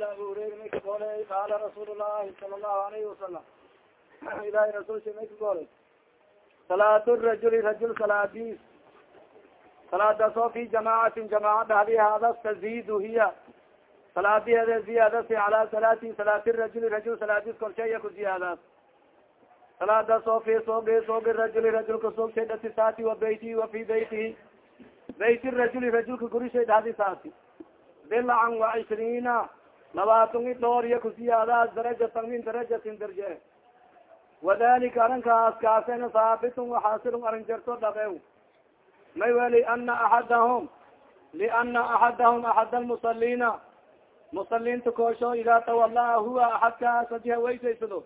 qala abu hurayra may ka goolay qaala rasuul llahi sala allahu alayhi wasalam ilahi rasulsha may ka goolay salaat rajuli rajul salaadiis salaadaas oo fi jamaacatin jamaaca dhahdi hadas tazidu hiya salaadiheeda ziyaadasi cala salaati salaati rajuli rajul salaadis korsheeya ku ziyaadaas salaadaas oo fi soogi soogi rajuli rajulka soog dhati saati wa beytihi wa fi beytihi beyt rajuli rajulka gurishay dhahdi saati bilcan wa cishriina labaatan i dhoor iya ku ziyaadaas darajatan min darajatin darje wadalika arinkaas kaasena saabitun waxaasilun arrin jarto dhaqew may weli ana axadahum liana axadahum axad almusaliina musaliinta koosho idaa tawalaa huwa axadkaas haddii haweysaysado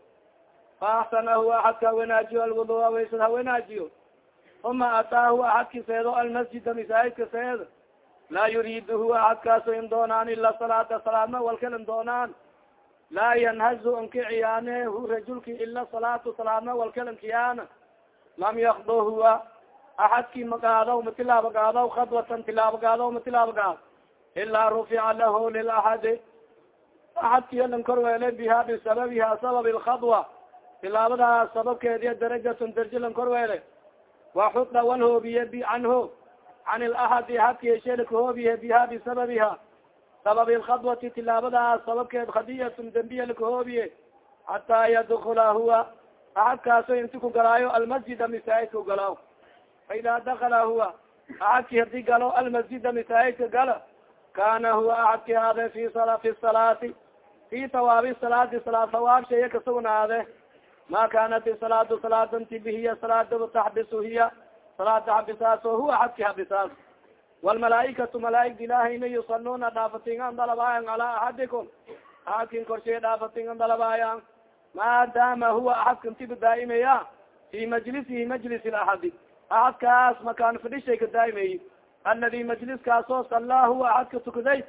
fa axsana huwa axadka haweenaajiyo alwudua haweysad haweenaajiyo uma ataahu axadki seedo almasjida masaajidka seed laa yuriidu huwa axadkaaso in doonaan ila salaata salaadma walkalan doonaan laa yanhazu nkiciyaane hu rajulki ila salaatu salaadma walkalan kiyaana lam yakdo huwa axadki magaadaw matilaaba gaadaw khadwatan tilaaba gaadaw matilaaba gaad ilaa rufica lahu lilaxadi axadki alan korweele biha bisababiha sabab lkhadwa tilaabadaas sababkeediya darajatun darji lan korweele waxuda walhoobiye bi canhu can ilaxadi axadki hesheela kahoobiye biha bisababiha sabab lkhadwati tilaabadaas sababkeed khadiyatun dembiya lakahoobiye hataa yadkula huwa axadkaaso inti ku galaayo almasjida masaajidka galaaw faida dakala huwa axadki haddii galo almasjida masaajidka gala kana huwa axadki haade fi fi salaati fi tawaabi salaadi salaad tawaab shaya kasugnaade ma kanat salaadu salaadanti bihiya salaada taxbisu hiya salaada xabisaaso huwa axadki xabisaas wlmalaaikatu malaaigda ilahayna yusaluna dhaafatingan dalabaayan calaa axadikum. Axadkin korshay dhaafatingan dalabaayan maadaama huwa axadka intiba daa'imaya? Fi majlisihi majlis laxadi axadkaas makaan fadhishay ka daa'imeyi aladi majliskaasoo sallaa huwa axadka tukaday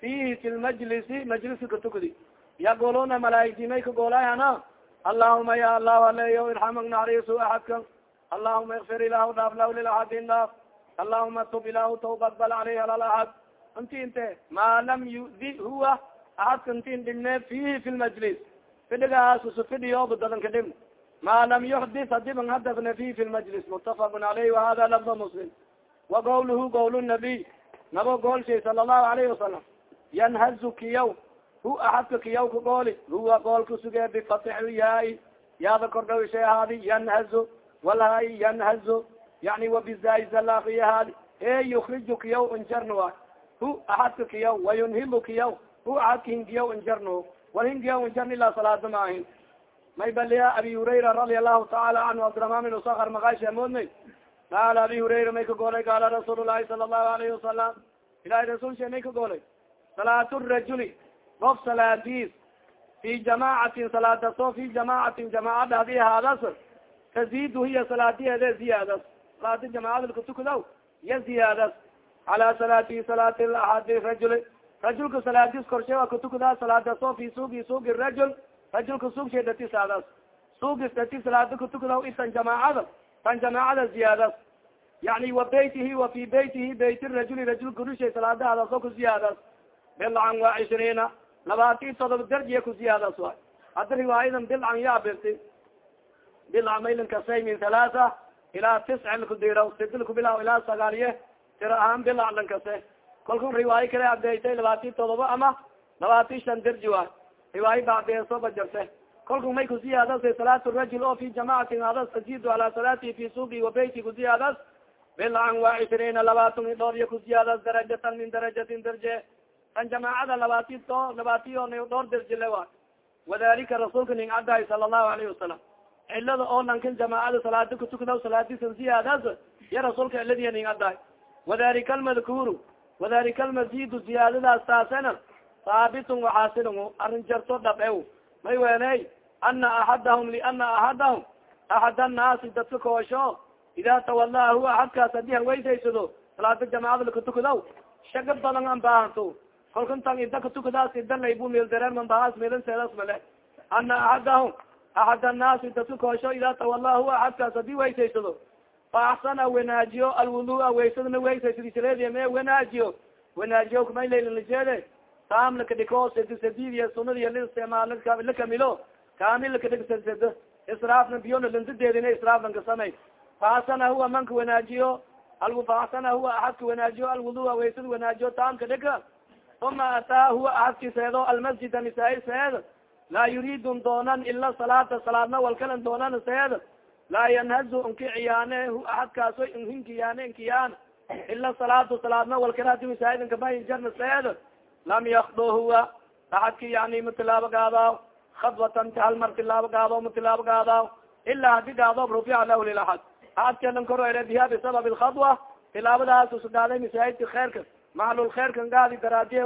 fihi fi lmajlisi majliska ka tukadi yaquluna malaaigdi may ka goolaayana allahuma ya allahu aleyo irxamag naxariisu axadka allahuma ikfir ilahu dhaaf law lilaxadin dhaaf allahuma tub ilahu tawba aqbal aleyh alalaad inti inte maa lam yudi huwa axadka intin dhimne fihi fi lmajlis fidhigaas usu fidhiyooba dadan ka dhim ma lam yuxdis hadiban hadafna fihi fi lmajlis mutafaqun aleyh wahada lafda muslim wa gawluhu gawl nabiy nabo goolshay sala allahu alayhi wasalam yanhazu kiyaw hu axadka kiyaw ka gooli huwa goolka suge bifatixi yaai yaada kordhawishay ahaadi yanhazu walhaai yanhazu yani wabizazalakiyahaadi e yukriju kiyaw injarn wa hu axadka kiyaw wayunhilu kiyaw hu axadka hingiyaw injarno wal hingiyaw injarn ilaa salaada maahin may baliya abi hurayra radia allahu taala canhu abdiraman bin usakar makaashamoodnay qaala abi hurayra may ka goolay qaala rasuul lahi sala allahu alayhi wasalam ilahi rasulsha may ka goolay salaat rajuli qof salaadiis fi jamaacatin salaadaso fi jamaacatin jamaacada haddii haadas tazidu hiya salaadiheede ziyaadas salaadi jamaacada katukadaw ya ziyaadas cala salaati salaati laadi rajuli rajulka salaadis korshe waa katukadaa salaadaso fi suugi suugi rajul rajulka suug shay dati saadas suugis dati salaada katukadaw itan jamaacada tan jamaacada ziyaadas yani wa beytihi wa fi beytihi beyt rajuli rajul gurishay salaadahadaso ku ziyaadas bilcan wa cishriina labaati todoba darjiya ku ziyaadas wa hadda riwaayadan bilcan ya bilca maylin kasay min halaata ilaa tiscin kudira sidil kubilaw ilaa sagaaliye tira ahaan bilac lan kase kalkun riwaayo kale adeysay labaati todoba ama labaati shan darji wa riwaayo bacdeeso bajarte kalku may kuziyaadasa salaat rajul oo fi jamaacatin adas tazidu ala salaatihi fi suuqi wa beyti kuziyaadas bilcan wa cishriina labaatan i dhoor iyo kuziyaadas darajatan min darajatin darje tan jamaacada labaati to labaati o dhowr darjile wa wadalika rasuulka ning cadahay sala allahu alayhi wasalam cilada oo lankan jamaacada salaada kutukadaw salaadisan ziyaadas ya rasuulka ciladiya ning cadahay wadalika almadkuuru wadalika almazidu ziyaadadaas taasena haabitun waxaasilun arrin jarto dhabew may weeney ana axadahum liana axadahum axad annaasi dadka koosho idaa tawalaa huwa axadkaas haddii haweysaysado salaada jamaacada lakatukadaw shaga badan an baahanto. Kolkantan ida katukadaas ida laybu meeldareer man bahaas meelanseedas male ana axadahum axad annaasi dadka koosho idaa tawalaa huwa axadkaas haddii weysaysado fa axsana wanaajiyo alwudua waysadana weysaysadisaleediya me wanaajiyo wanaajiyo kumay laylanajeede taam lakadhiko sedi sedidiy sunadiy liisticmaal lakamilo kamil lakadhig sed israafna biyona lantadeedina israaflan kasamay faasana huwa manka wanaajiyo alfaasana huwa axadka wanaajiyo alwudua waysada wanaajiyo taamka dhika uma ataa huwa axadki seedo almasjida nisaa laa yuridun doonan ila salaata salaadna walkalan doonan seed laa yanhazu nkiciyaane hu axadkaaso hinkiyaane nkiyaan ila salaatu salaadna walkalati masaaidnkamahi jarna seed lam yakdo huwa axadki yani matilaabo gaadaaw khadwatan hal mar tilaabo gaado matilaabo gaadaaw ilaa hadi gaadoob rufica lahu lilaxad axadkelan korere biha bisabab lkhadwa tilaabadaas usugaaday masaajidka kheerka maclul kheerkan gaadi daraadiye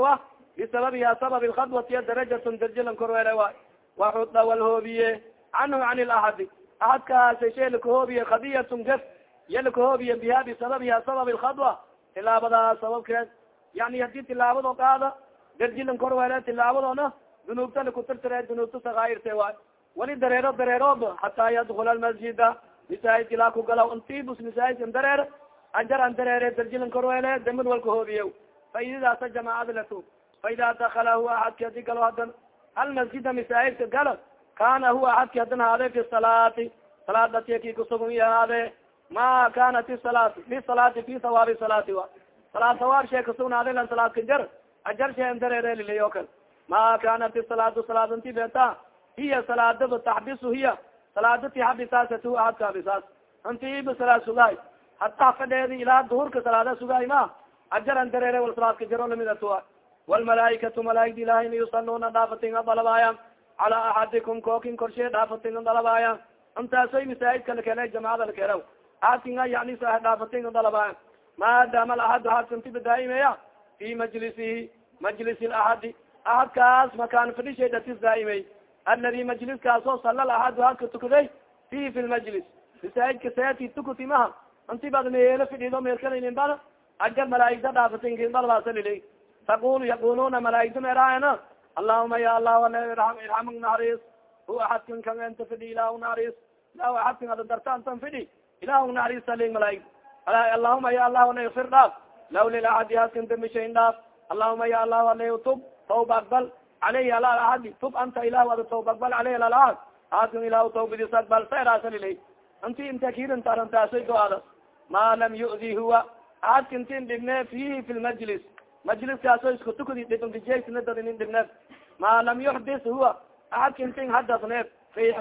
bisababiha sabab lkhadwati darajatun darjalan korere wa waxuda walhoobiye canhu can laxadi axadkaasa shay lakahoobiye khadiyatun gef iya lakahoobiye biha bisababiha sabab lkhadwa tilaabadaas sababkeed yani haddii tilaabado qaada darjilan korwere tilaabadona dunuubta lakutirtire dunuubta sakairte waay wali dareero dareeroob hataa yadkula almasjida masaajidka ilaa kugalaw intibus masaajidkan dareer ajar an dareere darjilan korwele damad walka hoobiye faidadaasa jamaacada lato faida dakala huwa axadki haddii galo hadan almasjida masaajidka gala kana huwa axadki hadan haade fi salaati salaadatiaki kusugun i haade ma kanat isalaat lisalaati fi sawaabi salaati wa salaad sawaab shee kasugnaade lan salaadka jar ajar shee an dareere liliyo kal ma kanat isalaatu salaadanti beta hiya salaadaba taxbisu hiya salaadati xabisaasatu ahadka habisaas intiba salaad sugaay hataa fadheedi ilaa duhurka salaada sugaay ma ajaran dareere wal salaadka jaro la mid atua walmalaaikatu malaaigda ilahayna yusaluuna dhaafatinga dalabaaya cala axadikum kookin korshe dhaafatinga dalabaaya intaasoy masaajidka lakele jamacada lakelew aadkinga yani dhaafatinga dalabaaya maadaama alaxad aadkantiba daa'imeya fi majlisihi majlisi laxadi ahadkaas makaan fadhishay datis daa'imey aladi majliskaasoo sala laxad aadka tukaday fihi fi lmajlis masaajidka seeti tukuti maha inti bad meelo fidhido meelkalinin bal ajar malaaigda dhaafatinkibalbaasalili taqul yaquluna malaaigda meeraayana allahuma ya allah irxamg naharis hu axadkan kan enta fidhi ilah naharis ilah axadkan ada darta fidhi ilah naharis saling malaaig allahuma ya allah ana dhaaf law haskan dambishayn dhaaf allahuma ya allah tub tawba aqbal alayhi ala axadi tub anta ilah ada tawba aqbal alayhi ala axad haskan ilah tawbadis aqbal sayraasalilay inti inta kirintarantaasay do-ada ma lam yu'di huwa axadka intin dhibne fi lmajlis majliskaaso isku tukudi dhibndijesnadad inin dhibneed ma lam yuxdis huwa. Axadka intin hadasneed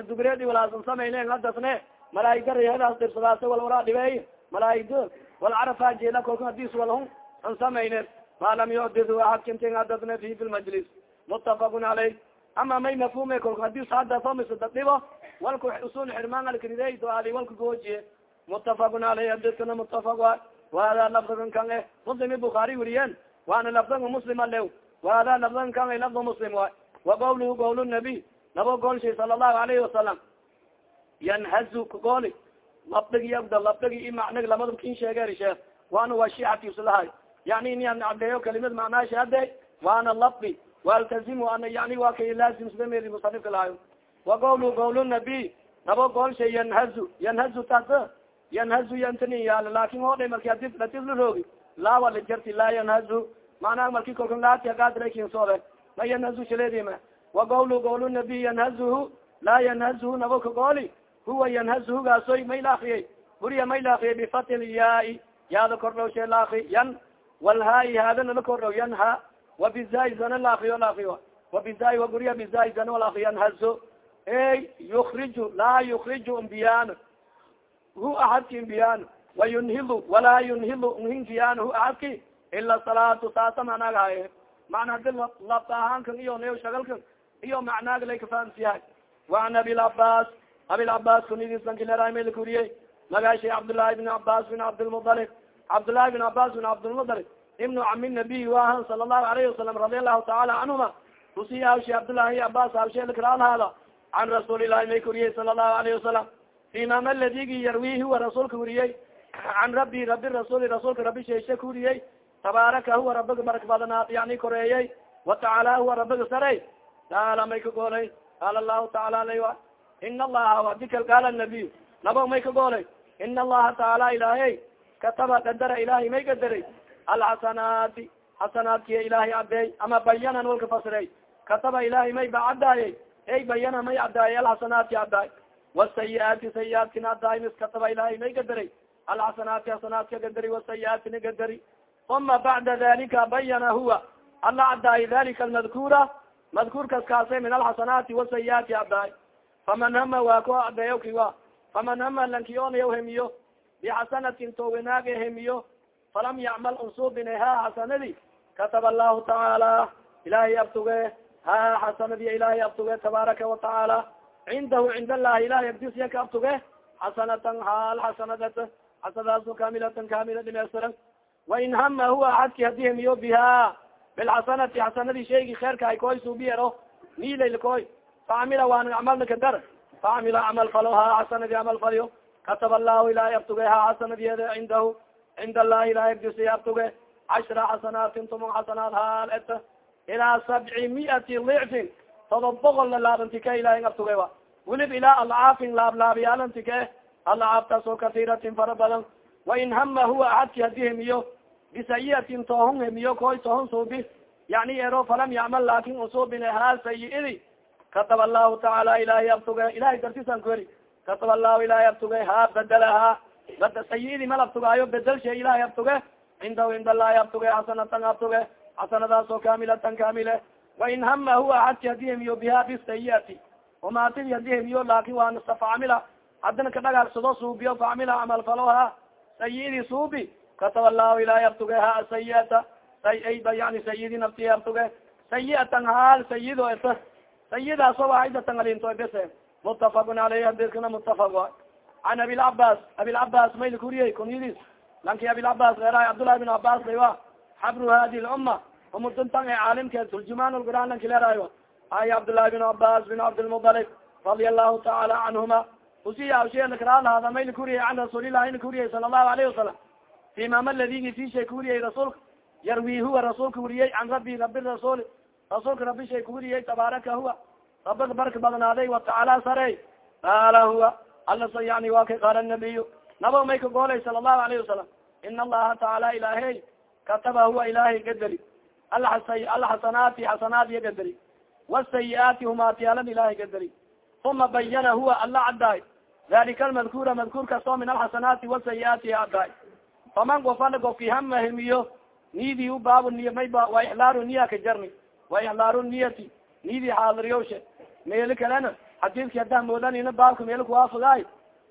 dubreedi walaasan samaynen hadasne malaaigda reehadaas dhirsadaasa wal waraa dhibeey malaaigda wal carafa jeela kolka hadis walhun an samayneed ma lam yuxdis huwa. Axadka intin hadasne fihi fi lmajlis mutafaqun caleyh ama may mafhume kolka hadis hadaso misda dhibo walka usul xirmaan alkridey doadi walka goojiye mutafaqun aleyh hadiskana mutafaq wa wahada lafdagan kan e muslim bukaari weriyeen waana lafdaga muslim alew wahada lafdagan kan e lafda muslim wa wa qawluhu qawl nabiy nabo goolshay sala allahu alayhi wasalam yanhazu kagooli labdagi agda labdagi i macnag lamada kin sheegeer sheekh waana waa shiicatiusalahay yani nian cadeeyo kalimad macnaasha ade waana labdi waaltazimu ana yani waa kay laazimsdamedi musanifka lahayo wa qawluhu qawl nabiy nabo goolshay yanhazu yanhazu tas yanhazu yantani yaal laakin hodhay marki adi latis la roogi laa wala jarti laa yanhazu macnaha marki kolka laatiagadrakinsoode ma yanhazu shaleedima wa qawlu qawl nabiy yanhazuhu laa yanhazuhu nabo ka gooli huwa yanhazuhu may la akriyay buriya may la akriyay bifati lyaai yaada kordhow shee la akri yan. Walhaayi haadana la kordhow yanha wa bizai zana la akriyo la akriyo wa bizai wa buriya bizai zana wala akri yanhazo ey yukriju laa yukriju mbiyaan hu axadki mbiyaan wayunhilu walaa yunhilu nhinkiyan hu axadki ila salaatu saasa macnaag haye macna hadi labta ahaankan iyo neo shagalkan iyo macnaag lay kafahamsiyahay waan abilcabaas abilcabaas kunidislankilermel kuriyey magaashay cabdullaahi bin cabas bin cabdilmualib cabdullaahi bin cabas bin cabdilmualib ibnu cami nabiy waahan sala allahu alayhi wasalam radi allahu taala canhuma kusiya hawshi cabdullahi cabas hawsheelakaraanhaada can rasuulilahi may kuriyey sala allahu alayhi wasalam imam aladigi yarwi huwa rasuulka weriyey can rabi rabi rasuli rasuulka rabi sheeshe ka weriyey tabaaraka huwa rabiga barak badanaad yani koreeyey watacaala huwa rabiga sarey taala may ka goolay. Qaala lahu taala ala ina allaha wadikal qaala nabiy nabo may ka goolay. Ina allaha taala ilaahay kataba qadara ilahay may qadaray. Alxasanaati xasanaadkiya ilaahay cadeey ama bayanan walka fasiray kataba ilaahay may ba cadaayey ey bayana may cadaayey alxasanaati cadaay wasayiaati sayiaatkina cadaay mis kataba ilaahay may gadaray alxasanaati xasanaadka gadari wasayiaatina gadari uma bacda dalika bayana huwa. Alla cadaay dalika almadkura madkuurkas kaasay min alxasanaati wasayiaati cadaay faman hama waa ko cadeeyo kiwa. Faman hama lankiyonayaw hemiyo. Bixasanatin to wanaage hemiyo. Falam yacmal unsubine ha xasanadi kataba allahu tacaala ilahay abtuge ha xasanadi ilahay abtuge tabaaraka watacaala cindahu cind allahi ilahay abdisya ka abtuge xasanatan haal xasanadat xasanadaaso kamilatan kamila dhimaystiran wain hama huwa axadki haddii hemiyo biha bilxasanati xasanadi shaygi kheerka ay koy suubiyero niilayl koy facamila waan camalna kadar facamila camal falo ha xasanadi camal falyo kataba allahu ilahay abtuge ha xasanadiyeeda cindahu cind allahi ilahay abdisya abtuge cashra xasanaatin tumon xasanaat haal et ilaa sabci miati dicfin todob boqol la laabantika ilahay abtuge wa welib ilaa alcaafin wain hama huwa axadki haddii hemiyo bisayiatin toohun hemiyo koy toohun suubi yani ero falam yacmal laakin usuubine ha sayi-idi kataba allahu tacaala ilahay abtuge ilahay dartisan ku heri kataba allahu ilahay abtuge ha bedelaha bad sayi-idi mal abtugaayo bedelshe ilahay abtuge cindahu cind allahi abtuge xasanatan abtuge xasanadaasoo kamilatan kamile. Wain hama huwa axadki haddii hemiyo biha bisayiati umaatidi haddii hemiyo laakin waa facamila haddina kadhagaagsado suubiyo facamila camal sayi-idi suubi kataba allahu ilahay abtuge ha sayiata yani sayidi nafti abtuge sayiatan haal sayido eta sayidaaso waaidatan alinto bese mutafakun aleyh hadiskana mutafak wa an abilcabas abilcabas mayl kuriyey kunyadis lanki abilcabas eerahay cabdullahi bin cabas laywa xabru hadi lumma umudintan e caalimkeed turjumaan lquran lanki leerayo ay cabdullahi bin cabas bin cabdilmuطalib radia allahu taala canhuma usiyaashekaraalahaada mayl kuriyey can rasuulillahi na kuriyey sala allahu alayhi wasalam fi mama ladigi fishay kuriyey rasuulka yarwi huwa rasuulka weriyey can rabbi rabi rasuul rasuulka rabi shay kuweriyey tabaaraka huwa. Rabaka barka badnaaday watacaala sarey qaala huwa ala yani wa ka qaala nabiyu naba may ka goolay sala allahu alayhi wasalam ina allaha tacaala ilaahey kataba huwa ilahay gadari. Alxasanaati xasanaat iya gadari. Wasayiaati humaatiyaalan ilahay gadari. Uma bayana huwa alla caddaay dalika almadkura madkuurkaasoo min alxasanaati wasayiaati caddaay faman gofana gofki hama hemiyo nidi u baabu niy mayba wa ixlaaru niya ka jarni wa ixlaaru niyati nidi xaadiriyowshe meeli kalena xadiidki hadaa moodanina baabka meelo kuwaafigaay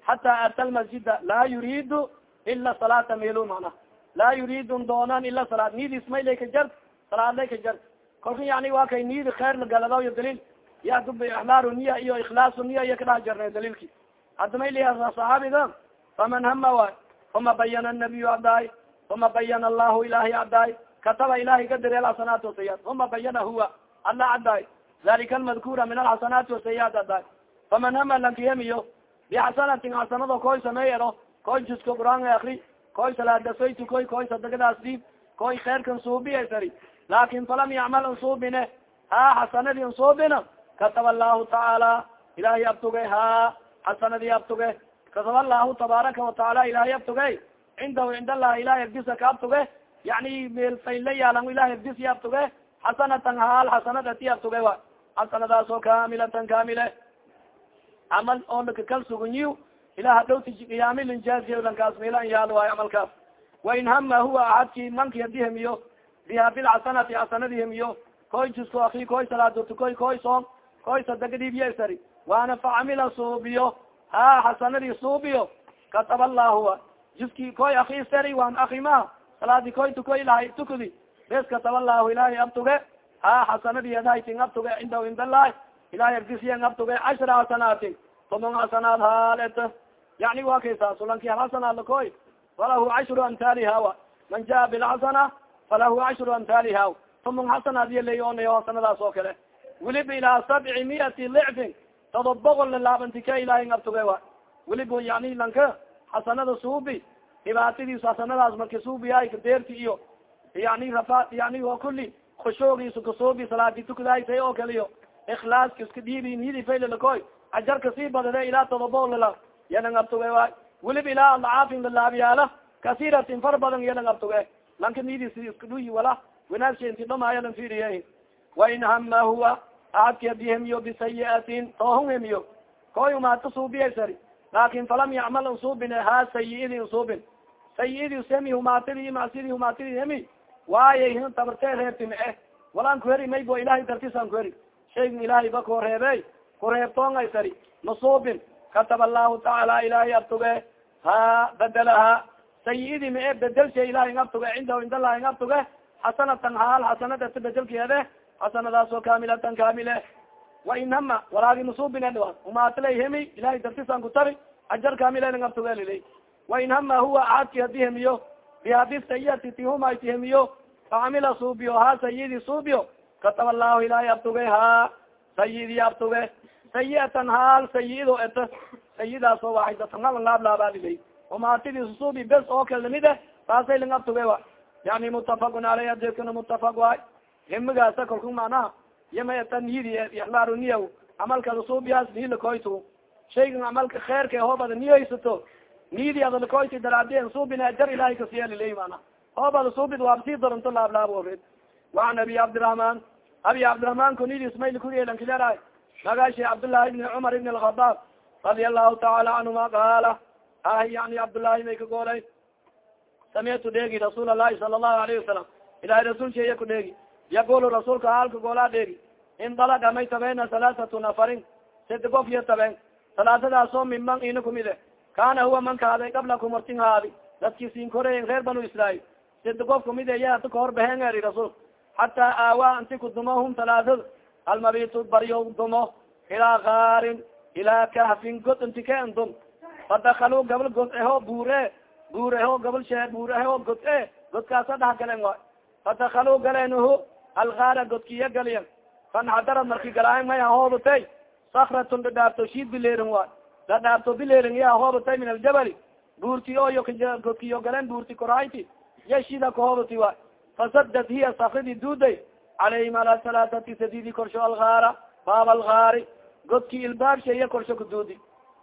xataa ata lmasjida laa yuriidu ila salaata meelu mana laa yuridun doonan ila salaad nidis maylay ka jar salaadlay ka jar kolka yani waa kay nidi kheer lagaladaw iyo daliil yaduba ixlaaru niya iyo ikhlaasu niya iyo kadhax jarnay daliilki hadda mayliya saxaabiga faman hama waay uma bayana nabiyu cadaay uma bayana allahu ilahay cadaay kataba ilahay kadiri alxasanaat wasayaat uma bayana huwa alla cadaay dalika almadkura min alxasanaati wasayaat cadaay faman hama lankiyamiyo bixasanatin xasanado koy sameeyero koy juska quraan akri koy salaadasoy tukoy koy sadagadaas dhiib koy kheerkan suubiyasari laakin falam yacmal unsuubine ha xasanadi unsuubina kataba allahu tacaala ilahay abtuge ha xasanadii abtuge kataba allahu tabaaraka watacaala ilahay abtuge cindahu cind allahi ilahay abdisa ka abtuge yani meelfayla yaalan ilahay abdisi abtuge xasanatan haal xasanadati abtuge wa xasanadaasoo kamilatan kamile camal oo lakakal sugunyi ilah hadhowti qiyaamilinjaazilankaas meelan yaalo waayo camalkaas wain hama huwa axadki manki haddii hemiyo biha bilxasanati xasanadi hemiyo koy jusko aki koy salaadurti koy soom koy sadagadiibiyasari waana facamila suubiyo ha xasanadii suubiyo kataba allahu juski koy aki sari waan aki ma salaadi koy tukoy ilahay tukudi bes kataba allahu ilahay abtuge ha xasanadii adhaytin abtuge cindahu cind allahi ilahay agdisiyan abtuge cashra xasanaatin tomon xasanaad haalet yani wa kaysa sulanki halxasanaad lakoy falahu cashru amhaliha wa man jaa bilxasana falahu cashru amhaliha tomon xasanaad yaleyonayo hasanadaas oo kale weliba ilaa sabci miati licfin todob boqol la laabantika ilahay abtuge wa. Weliba yani lanka xasanada suubi dhibaatadiis hasanadaas marka suubiyaay kadeerti iyo yani rafa yani wa kuli khushuugiisu kasuubi salaadi tukadaysay oo kale iyo ikhlaaska iska dhiibi niyadi faylalakoy ajarka sii badade ilaa todobo lala yalang abtuge waay weliba ilaa alcaafin lalaabiyaala kasiratin far badan yalang abtuge lanka niyadis iska wala winaagsa inti dhamaayo lan fiiriye wain hama huwa ahadki adi hemiyo bisayiatin toohun hemiyo koy umaata suubiyaysari laakin falam yacmal usuubin ha sayiidi usuubin sayiidi semi humaatidi macsidi humaatidi hemi waayay hin tabartee reebtime eh walaan kuheri maybo ilahay dartisaan kuheri shaygan ilaahay ba koo reebe kureebtoongay sari masuubin kataba allahu tacaala ilahay abtuge ha bedelaha sayidi ma e bedel shay ilahay ngabtuge cindahu cind allahi ngabtuge xasanatan haal xasanadata bedelkeede xasanadaas oo kamilatan kamile wain hama walaagi masuubin edhiwa umaatila hemi ilahay dartisaan kutabi ajar kamile ngabtugelili wain hama huwa aadki haddii hemiyo bihadi sayati tihumayti hemiyo facamila suubiyo ha sayidi suubiyo kataba allahu ilahay abtuge ha sayidi abtuge sayiatan haal sayido et sayidaas oo waaxidatan laablaabaalilay omaatidis suubi bes oo kale lamide taasay lang abtuge wa yani mutafaqun aleyh adekana mutafaq waay himigaasa kalku macnaha yama eta niyidi ihlaaru niya camalkada suubiyaas niyi lakoytu shaygan camalka kheerka hoobada niyaysato niyidi ada lakoyti daraadi suubina ajar ilahay kasiyalilay mana hoobada suubid waabsii daranto laablaab waan abi cabdiraحman abi cabdiraحman kunidis mayl kuriyelankileray magashi cabdالlahi بn cmar بn الخaطاb رadi الlahu taعala canهuma qaala ah yani cabdالlahi may ka goolay samictu dheegi rasuul الlahi sala الlahu عlyه وasalam ilahay rasul sheeya ku dheegi yaqul rasuulka haalka goolaa dheegi indalaga may tabeena halaaثatu nafarin sedi gof iyo tabeen salaasadaasoo minman ina kumide kana huwa man kahaaday qablakum hortin haadi dadki siin koreyen reer banu israail sedi gof kumide ya ata kahor baheen eri rasuul xataa aawa anti kudumohum halaaثad almabitu baryo dumo ilaa kaarin ilaa kahfin god inti ka ndum fadakalu gabal god eho buure buur eho gabal shee buur eho god e godkaasa dhaha galen waay fadakalu galeenhu algaara godkiya galiyan? Fanxadarad marki galaayan maya hoobatay sakratun dhadhaarto shiid bileerin waay dhadhaarto bileerin ya hoobatay min aljabali? Buurti oyo godkiyo galeen buurti korayti ya shida kahoobati waay fasadad hiya sakridi duuday. Calayhim ala salaasati sadidi korsho algaara baab algaari godki ilbaabshaya korsho kuduudi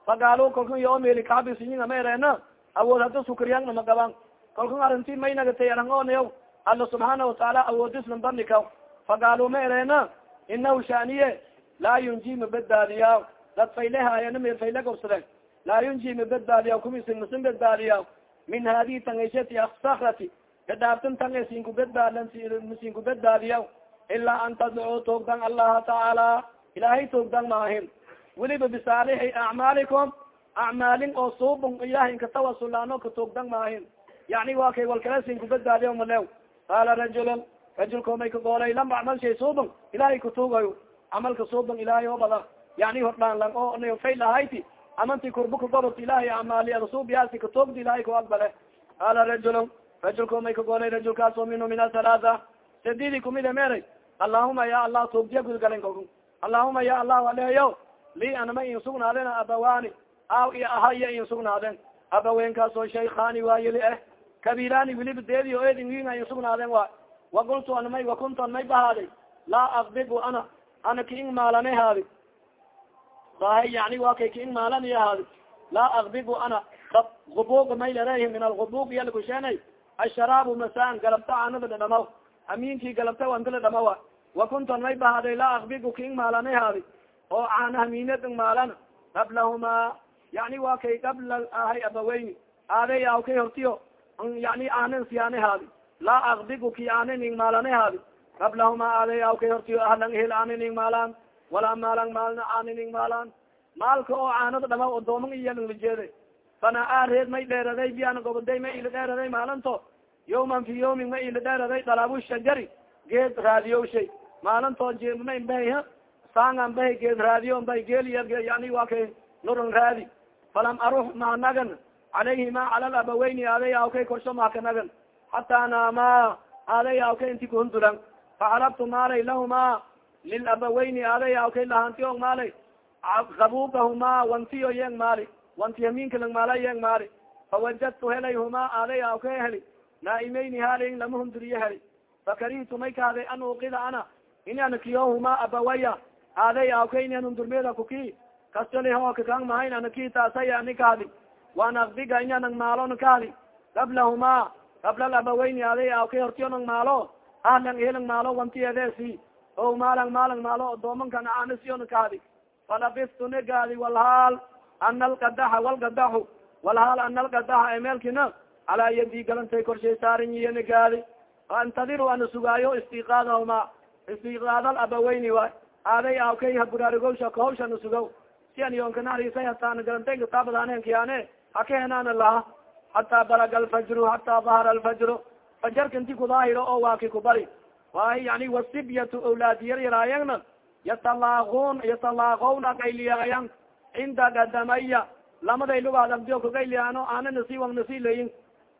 fagaalo kalkun yo meli kaabisiyin ama ereena awood hada sukriyang nama gaban. Kalkun arinti may nagatay arangonayaw alla subxaana watacaala awoodisnan bandhikaw fagaalo ma ereena inahu shaniye laa yunji ma badbaadiya dad fayle haayana me fayle gobsade laa yunji ma badbaadiya kumisin masin badbaadiya min hadihi tangaysati sakrati kadhaaftan tanga sinku badbaadan masinku ilaa an tadcuu toogdan allaha tacaala ilahay toogdan maahin weliba bisaalixi acmaalikum acmaalin oo suubun ilahay inka tawasulaano ka toogdan maahin yani waa kay walkalasin kubadbaadiya malew qaala rajulun rajulko may ka goolay lama acmal shay suubun ilahay katuugayo camalka suubun ilahay oo bada yani hordhaan lang oo fayl ahayti amanti kurbuka gobot ilahay acmaali ada suubiyaasi katoogdi ilahay ku aqbale qaala rajulun rajulko may ka goolay rajulkaas oo minhu min athalaatha sadidi kumide meeray allahuma ya allah toogdiya gudgalen kalku allahuma ya allah aleyo li anama in sugnaaden abawani aw i ahaya in sugnaadeen abaweenkaasoo shaykhaani waayeli ah kabiirani wiliba deediyo edinginga in sugnaadeen wa wakultu anmay wakuntu an may bahaaday laa akdibu ana ana kiing maalane haadi sahay yani wa kay kiing maalani haadi laa akdibu ana ubug may lareyhi min algubug yalkusheenay asharaabu masaan galabta anada dhadhamaw aminkii galabta antala dhamawa wakuntan may bahaaday laa akbigu king maalanay haadi oo caana hamiinadng maalan qablahuma yani waa kay qabla ahay abaweyni. Aaday aw kay hortiyo yani aanan siyaana haadi laa akbigu ki aanening maalanay haadi qablahuma aaday aw kay hortiyo ahlan hel aanening maalaan walaa maalan maalna aanening maalaan maalka oo caanada dhama odooman iyalanglajeeda fana aareed may dheeraday biana goboday may ila dheeraday maalinto yawman fi yawmin ma ila dheeraday dalaabu shajari geed raadiyo shay maalinto jma bahay saangan bahay geed raadiyo bay geeliya yani waa kay nuran raadi falam arux mahanagan calayhima cala labaweyni aaday awkay korsho mahakanagan hataa naama aaday awkay inti kuhunduran facalabtu maalay lahuma lilabaweyni aaday awkay lahantiyo maalay. Kabugahuma wantiyo yeng maali. Wanti hamiinka lang maala yeng maali. Fawajadtu helay huma aaday awkay heli. Naaimeyni halin lama hunduriye heli. Fakarihtu may kahday an uqida ana. Inan kiyohuma abawaya aaday awkay inan hundurmeeda kuki. Kastoliho kakang mahayn ana ki taasay ani kahdi waan akdiga inanang maalo na kahdi qablahuma qabla alabaweyni aaday awkay hortiyo nang maalo ahlan helang maalo wantiyedeesi o maalang maalang maalo doomankan aanisiona kaadi falabistu negaadi walhaal ana alkadaxa walkadaxu walhaal ana alkadaxa emeelkina calaa yadi galantay korshay saarinyiyo negaadi antadiru ana sugaayo istiqaadahuma istiqaadal abaweyni waay aaday aakay haburaarigowsha kahawsha na sugaw si an yonkanarisay hataan galantay kitaabadaanenkiyaane haka henaana laha hataa balaga alfajru hataa dahara alfajru fajarka inti kudaahiro oo waaki kubari waay yani wasibyatu awlaadi yar yaraayagna yatalaaun yatalaaqowna gayliyaayan cinda gadamaya lamaday lugaad agdio kagayliyaano aana nasi wang nasi layin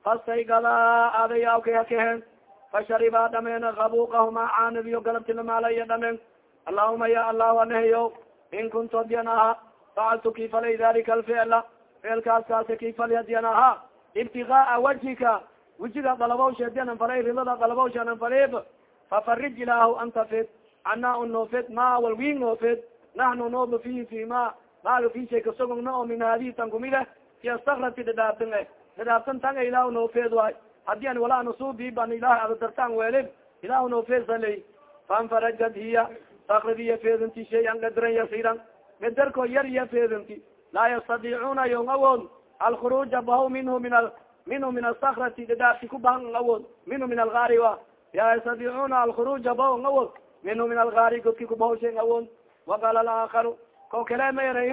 fasaygada aaday aakay hakehen fashariba dhameena kabuqahuma caanadiyo galabtilamaalaya dhamen allahuma ya allahu anaheyo in kuntu hadian aha facaltu kifalay dalika alficla ficilkaas hadian aha. Ibtigaaa wajhika. Wejiga dalabawsha hadianan falay ridada dalabawsha anan falib fafarij ilaahu anta fid. Cana unoofid ma walwin noofid naxnu nooba fihi fi ma maaga fi shay kasogogna oo min hadihi tan kumide fi astakrati dhidhaabtan e dhidhaabtan tan e ilahu noofeed waay. Hadii an walaa nasuubi ban ilahay adadartaan weelib ilahu noofeedsaley faanfarajad hiya. Sakradiya feedinti shay an gadran yasiran gadarko yar iya feedinti laa yastadiicuna yon awood alkhuruuja bahaw minhu min minhu min asakrati dhidhaabti kubahan awood minhu min algaari wa ya yastadiicuna alkhuruuja bahaw awood minhu min algaari godki kubahaw shay awood waqala alaakaru ko kale ma eray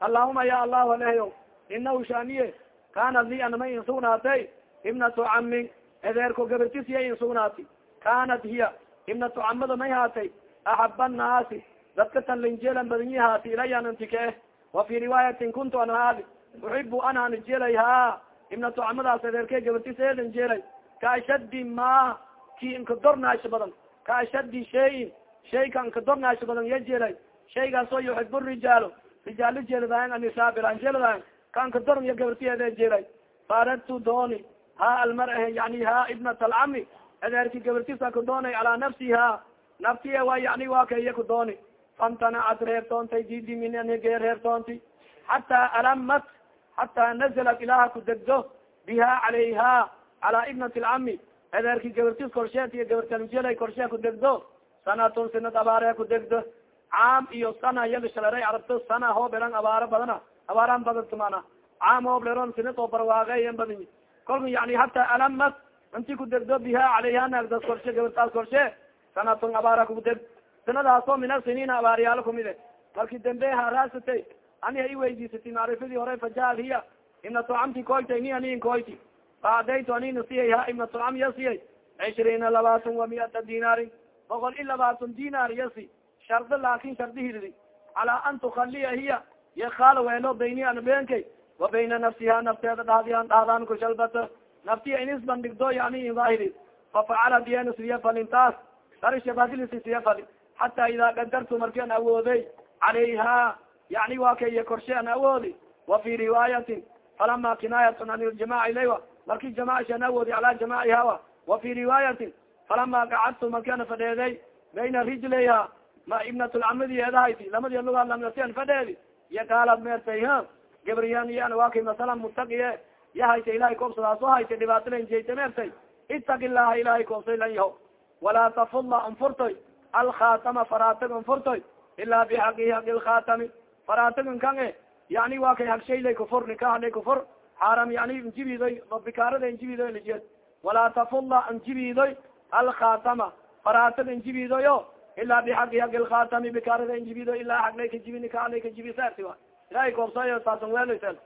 allahuma ya allahu aleyo inahu shaniye kana li anama in sugnaatay ibnatu camin edeerko gabartisiya in sugnaati kanat hiya ibnatu camada may haatay axab annaasi dadka tan linjeelan badinyi haati ilayan antike eh wa fi riwaayatin kuntu an haadi uxibu anaan jeelay ha ibnatu camadaas edeerke gabartis eedan jeelay ka ashadi ma ki inkadornaasho badan ka ashadi shayin shayka inkadornaasho badan ya jeelay shaygaasoo yuxibu rijaalo rijaalo jeeladayan anisa bilanjeeladayan ka inkadorn ya gabarti eeden jeelay faaradtu dooni ha almar yani ha ibnat alcami edeerki gabartisa ku doonay calaa nafsiha naftiya wa yani wa kaiya ku dooni famtanacat reertoontay didi minge reertoonti xataa alamat xataa nazalat ilaha ku degdo biha calayha calaa ibnat alcami edeerki gabartis korsheet iyo gabartaljelay korshee ku degdo sanatun sinad abaare ku degdo caam iyo sana yagashalera arabto sana hooberan abaaro badana abaaraan badanto mana caam hoobleron sinad oo barwaaqeyan badany kolka yani hataa alamat inti ku degdo biha calayha naagdas korshe gabartaas korshe sanatun abaara kudeg sanadaasoo min asiniina abaaryaalo kumide marki dambe haraasatay ani i weydiisatay macrifadii hore fajaal hiya ibnatu camti koytay ni anin koyti faadaytu anina siyay ha ibnatu cam ya cishriina labaatan wa miata dinaarin boqol i labaatan dinaar yasi shardo laakin shardi hirdi calaa an tukaliya hiya yakaala weelo bayni an beenkay wa bayna nafsiha nafteeda dhahdian dhahdaan kushalbata naftiya inis bandhigdo yani indaahiri fafacala diena siya falintaas darishabadilisiya fali xataa idaa qadartu marki an awooday calayha yani waa kaiyo korshe an awoodi. Wa fi riwaayatin falama kinaayatun an iljamac ilaywa marki jamaci an awoodi calaa jamacihawa wa fi riwaayatin falama gacadtu marki ana fadheeday bayna rijlayha ma ibnatulcamadi eedahayti lamadi luga lamnasi an fadheedi. Iyo kaalad meertay ha gabriyan iyo an waa kay masala mutaqiye ya hayta ilahay koobsadaas o haytay dhibaatalayn jeyta meertay. Itaki ilaha ilahay koobsay lan yaho. Walaa tafula anfurtoy alkhatama faratag anfurtoy ilaa bixaqi haqi lkhatami faratagan kan e yani waa kay hagshaylay kufur nikaahlay kufur xaaram yani injibidoy bikaarada injibidoy lijeed walaa tafula injibidoy alkhatama faratag injibidoyo ilaa bixaqi haqi lkhatami bikaarada injibidoy ilaa haglay kajibi nikaahlay kajibi saarti wa ilahay koobsayo saasan weeloysel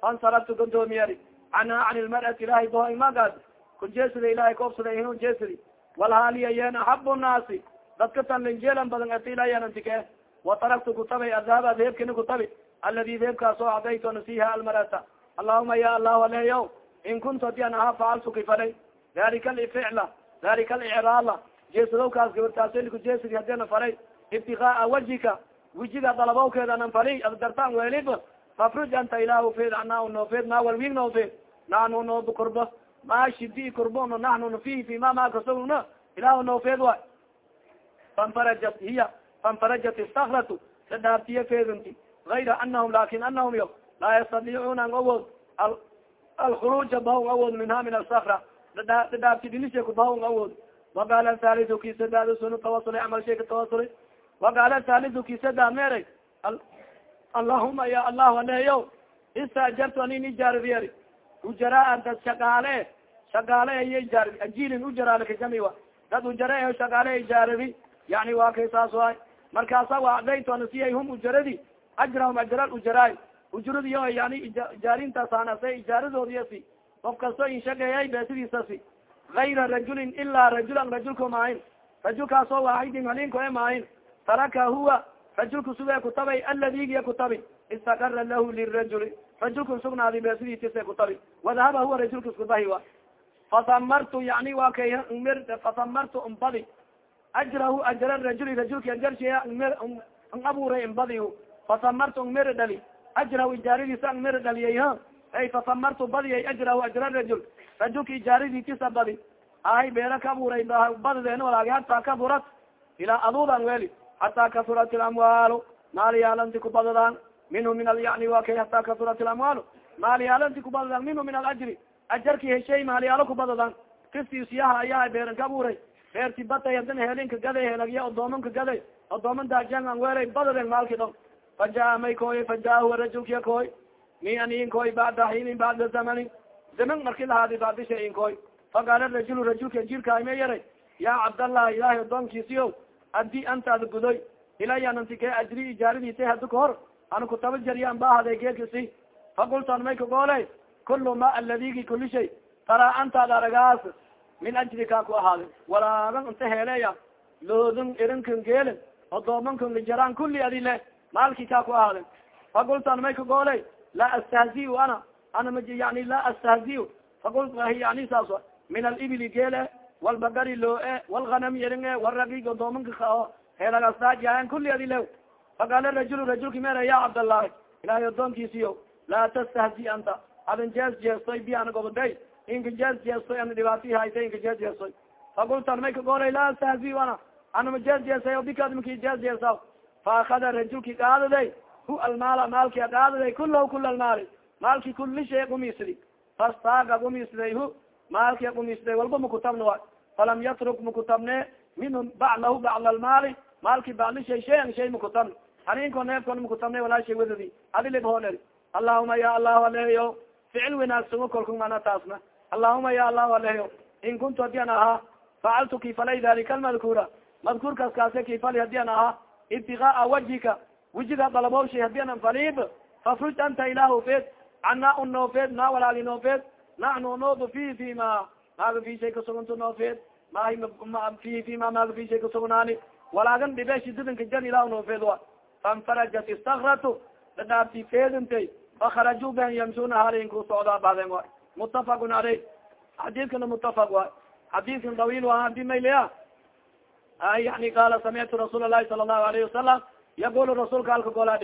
fansarabtu gondoomiyeri canha can lmar'ati ilahay dohoy magaad kunjeesida ilahay koobsada hin jeesidi walhaaliya yen axabu nnaasi dadka tan linjeelan badan atilayanantike wataraktu kutabay adhaba deebkina kutabi aladi deebkaas oo cadayto nasiha almarata. Allahuma ya allahu aleyo in kuntu adi an ahaa facaltu kifalay dalika alficla dalika alicraala jeesadowkaas gabartaasku jeesidi hadina falay ibtigaaa wajhika. Wijiga dalabowkeeda anan fali addartaan welib fafruj anta ilahu fed ana noofed ma walwig noofed naanu noob kurbo ma shidi kurbono naxnu fihi fi ma ma kasogna ilahu noofeed wa fanfarajat hiya fanfarajat istakratu sadhaabtiya feedinti gayra anahum laakiin anahum yo laa yastadiicuna an awood alkhuruja bahon awood minha min asakra dhadhaabti dinisha kubaho awood waqaala thaliu kisadaad sunu tawasulay camal shay ka tawasulay waqaala thaliu kisada meeray allahuma ya allahu aleeyo istaajartu anin ijaaribiyari ujaraa dad shaqaale shaqaale ay ijaar ajilin ujaraale kajami wa dad ujare shaqaale ijaaribi yani waa kay saas waay markaasa waadayto nasiyay hum ujaradi ajrahum ajra ujaraay. Ujradiyo yani ijaarintaasanase ijaaradoodiyasi qof kasto inshaqeeyay beesidiisasi gayra rajulin ilaa rajulan rajulka maahin rajulkaasoo waaxidin halinko e maahin taraka huwa rajulka suge kutabay aladigiya kutabi istakara lahu lirajuli. Rajulka sugnaadi beesidiitise kutabi wadahaba huwa rajulka iskubahi wa fasamartu yani wa kay fasamartu umbadi ajrahu ajra rajuli rajulka ajarshiya ang abuuray imbadi fasamartu ang dhali ajrahu ijaaradiisa ang miri dhaliyay ha ay fasamartu badiyay ajrahu ajra rajul rajulka ijaaradiitisa badi ahay beera ka abuuray badideen walaagi hataa kaburat ilaa aduudan weli hataa kasurat ilamwaalu maaliyaalanti kubadadaan minhu min alyani wa kay kasurat ilamwaalu maaliyaalanti kubadadaan minhu min alajri ajarki heshay maaliyaalo kubadadaan kistiisiyaha ayaha beeran ka abuuray beerti batay hadan helinka gaday helagya odoomanka gaday. Odooman daajangan weelay badadeen maalki dhon fajaa may koy fajaa huwa rajulkiya koy mi anin koy bacda xiinin bacda zamani. Zaman marki lahaadi bacdi shayin koy faqaala rajulu rajulka jirkaime yaray ya cabdallah ilahay adoonkiisiyo addi antaada gudoy ilaya nanti kee ajri ijaaradiisa hadi kahor ana kutaba jariyaan baahada geekisi faqultu an may kagoole kulu ma aladigi kuli shay. Taraa antaada aragaas min ajrika ku ahaada walaagan inta heleya loodin irinkan geelin odoomankan lijaraan kuli adi le maalki ka ku ahaada faqultu an may kagoole laa astahziu ana. Ana ma yani laa astahziu. Faqultu yani saas min alibili geele walbagari loo-e walganami iringe waragi odoomanka heelagastaajaayan kuli adi le faqaala rajulu rajulka mere ya cabdallahi ilahay adoonkiisiyo laa tastahzi anta. Adin jees jeestoy bi ana goboday inka jees jeestoy ana dhibaati hayta inka jees jeestoy fakultan may kagoolay laa astahzi ana anama jees jeesay bika maki jees jeesa faakada rajulki qaadaday hu almaala maalki qaadaday kulahu kula almaali maalki kuli shay gumisdi fastaaga gumisday hu maalki gumisday walba makutabna wa falam yatruk makutabne minhu baclahu bacla almaali maalki bacli shay shayan shay makutabn haninko neefkon makutabne walaa shay wadadi adilib hoodher allahuma ya allahu aleyo ficil wanaagsango kolku mana taasna allahuma ya allahu aleyo in kuntu haddii an ahaa facaltu kifalay dalika almadkuura madkuurkaas kaase kifali haddii an ahaa ibtigaaa wajhika wejiga dalabowshay haddii anan falib fafruj anta ilahu fed cana un noofeed ma walaagi noofeed naxnu noodu fi fi ma maaga fi shay kasugunto noofeed mahi fi ma maaga fi shay kasugnaani walaagan dhibe shidadanka jan ilahu noofeed wa fanfarajat istakratu dhadhaabti feedintay fakarajuu ben yamshuna halin ku socdaa baden wa mutafakun aleyh xadiidkana mutafak wa xadiidkan dawiil waa hadi maylaya yani qaala samictu rasuul lahi sala allahu alayhi wasalam yaqulu rasuulka alka golaa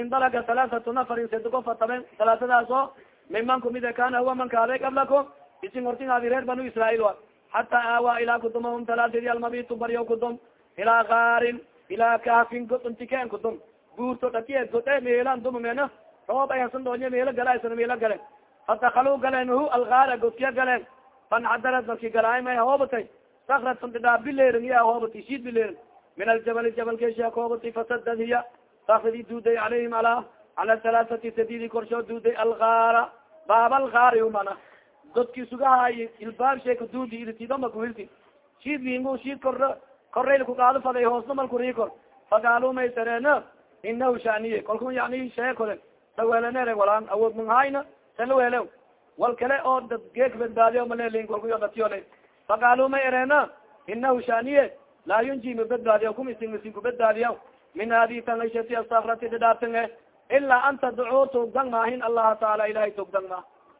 indalaga halaaatu nafarin sadiko fataben salaatadaas oo miman kumide kana huwa man kaaday qablakum isin hortingaadi reer banu israail wa. Xata aawa ilaa kudumahum talaatadi almabitu baryo kudum ilaa kaarin ilaa kaafin goduntikeen kudum guurto dhatiye godhe meelan dumamena roob ay doonye meelo galaysana meelo galen fadakalu galeen hu algaara godkiya galeen. Fanxadarat marki galaayma hoobatay sakratun dhidhaa bileerin iya hoobati shiid bileerin min aljabali jabalkesha koobati fasadad hiya. Sakradii duuday calayhim ala cala halaaثati sadidi korshoo duuday algaara baab algaari umana. Godki sugahay ilbaab sheeka duudi iritidoma kuhilti shiid wingu shiid kor korayl kugaado faday hoosna malkurii kor fagaalu may tareena inahu shaniye kalku yani shee kole saweelanere walaan awood manghayna salawele wal kale oo dad geek badbaadiyo malelin kalkuyo datiyole faqaalu may ereena inahu shaniye laa yunji ma badbaadiyo kum isin misin kubadbaadiya min hadi tangashati asakrati dhidhaatange ilaa an tadcuu tugdang maahin allaha taala ilahay tugdang ma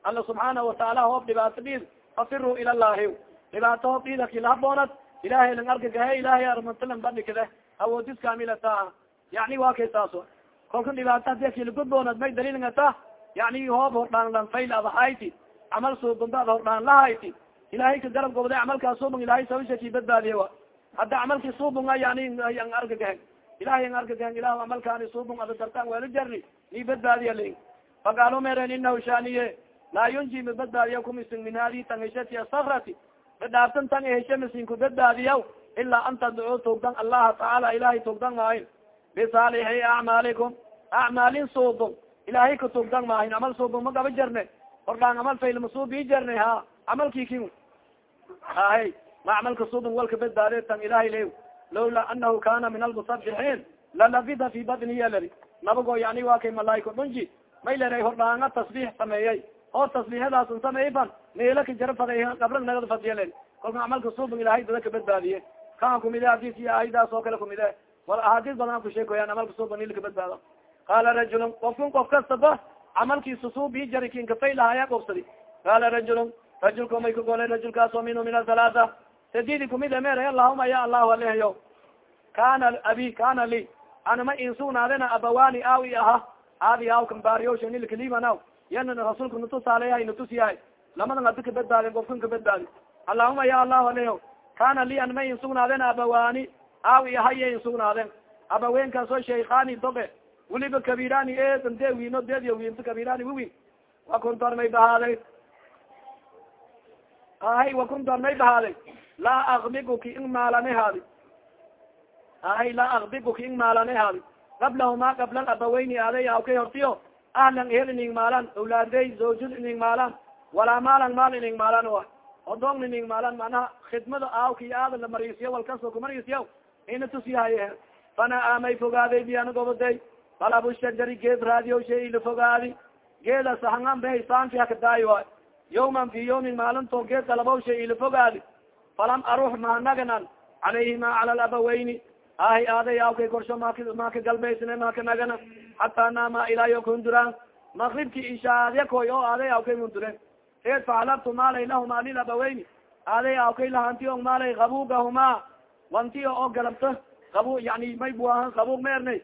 alla subxaana wataala hoob dhibaato dhiid fafiruu ila llahi dhibaato hoob dhiida kilahaboonad ilahay lang argagahe ilahay armantalan badhikade awoodis kamilata yani waa kay saaso kolka dhibaato hadi kilagudboonad may daliilngata yani hoob hordhaan lan fayl adahayti camal suubunta ad hordhaan lahayti ilahay ka garab gobday camalkaa suubung ilahay sawishaki badbaadiye wa. Hadda camalki suubunga yani ang argagahen ilahay ang argagahen ilah camalkaani suubung ada dartaan weela jarni ni badbaadiya li faqaalu meren inahu shaniye laa yunji ma badbaadiya kumisin min hadi tangishati asakrati badhaaftan tan heshe masinku badbaadiyaw ilaa an tadcuu tugdan allaha tacaala ilahay tugdan maahin bisaalixi acmaalikum acmaalin suubon ilahay ka tugdan maahin amal suubon ma gaba jarne. Hordhaan amal faylma suubii jarne ha camalki kin ahe ma camalka suubon walka badbaade tan ilahay le lawla anahu kana min almusabixiin lalabida fi badniya lari nabago yani waa kay malaaiko dhunji. May leray hordhaanga tasbiix sameeyey. Oo tasbiixadaasun sameeyfan meelaka jara faday gabra nagada fadiyalen kolka camalka suubon ilahay dada ka badbaadiye kaan kumide hadis iyo aayadaas oo kale kumide wal ahadis badan ku sheekoyaan camalka suubon ilka badbaado qaala rajulun qofkun qof kastaba camalkiisa suubii jari kin kafay lahaya qobsadi qaala rajulun rajulka may kagolay rajulkaas oo minhu min athalaata sadidi kumide meera allahuma ya allahu alehayo kana abi kana li anama insugnaadena abawani aawi aha aadi aw kambaariyosha nilkalimanaw yana rasuulka natusaaleyahay natusiyahay lamadan adi kabadbaadin qofkan kabadbaadi allahuma ya allahu aleho kana li anma insugnaadena abawani aawi ahaye insugnaadeen abaweenkaasoo shaykani dobe weliba kabirani eedan de wiino deediy wiinto kabirani wiwin wakuntor may bahaaday ahay wakuntor may bahaaday laa akbiguki ing maalane haadi ahay laa akbiguki ing maalane haadi qablahuma qabla abaweyni aday awkay hortiyo ahlan ehel ining maalan awlaadey zawjud ining maalan walaa maalan maal ining maalan a odoong ining maalan manaha khidmada aawki aada la mariisiyo walkaso kumariisiya ina tusiyahay fana amay fogaaday biyana goboday balabu shajari geed raadiyo shay ila fogaadi geeda sahangan be saanki hakadaay waay yawman fi yawmin maalinto geed dalabow shay ila fogaadi falam arux mahanaganan calayhima cala labaweyni ahi aaday awkay korsho mak maka galbaysne maka nagana hataa naama ilaayo kunduraan makribki ishaadya koy oo aaday awkay mundure eed facalabtu maalay lahuma lilabaweyni aaday awkay lahanti o maalay kabugahuma wanti oo galabto abu yani may buahan kabug meernay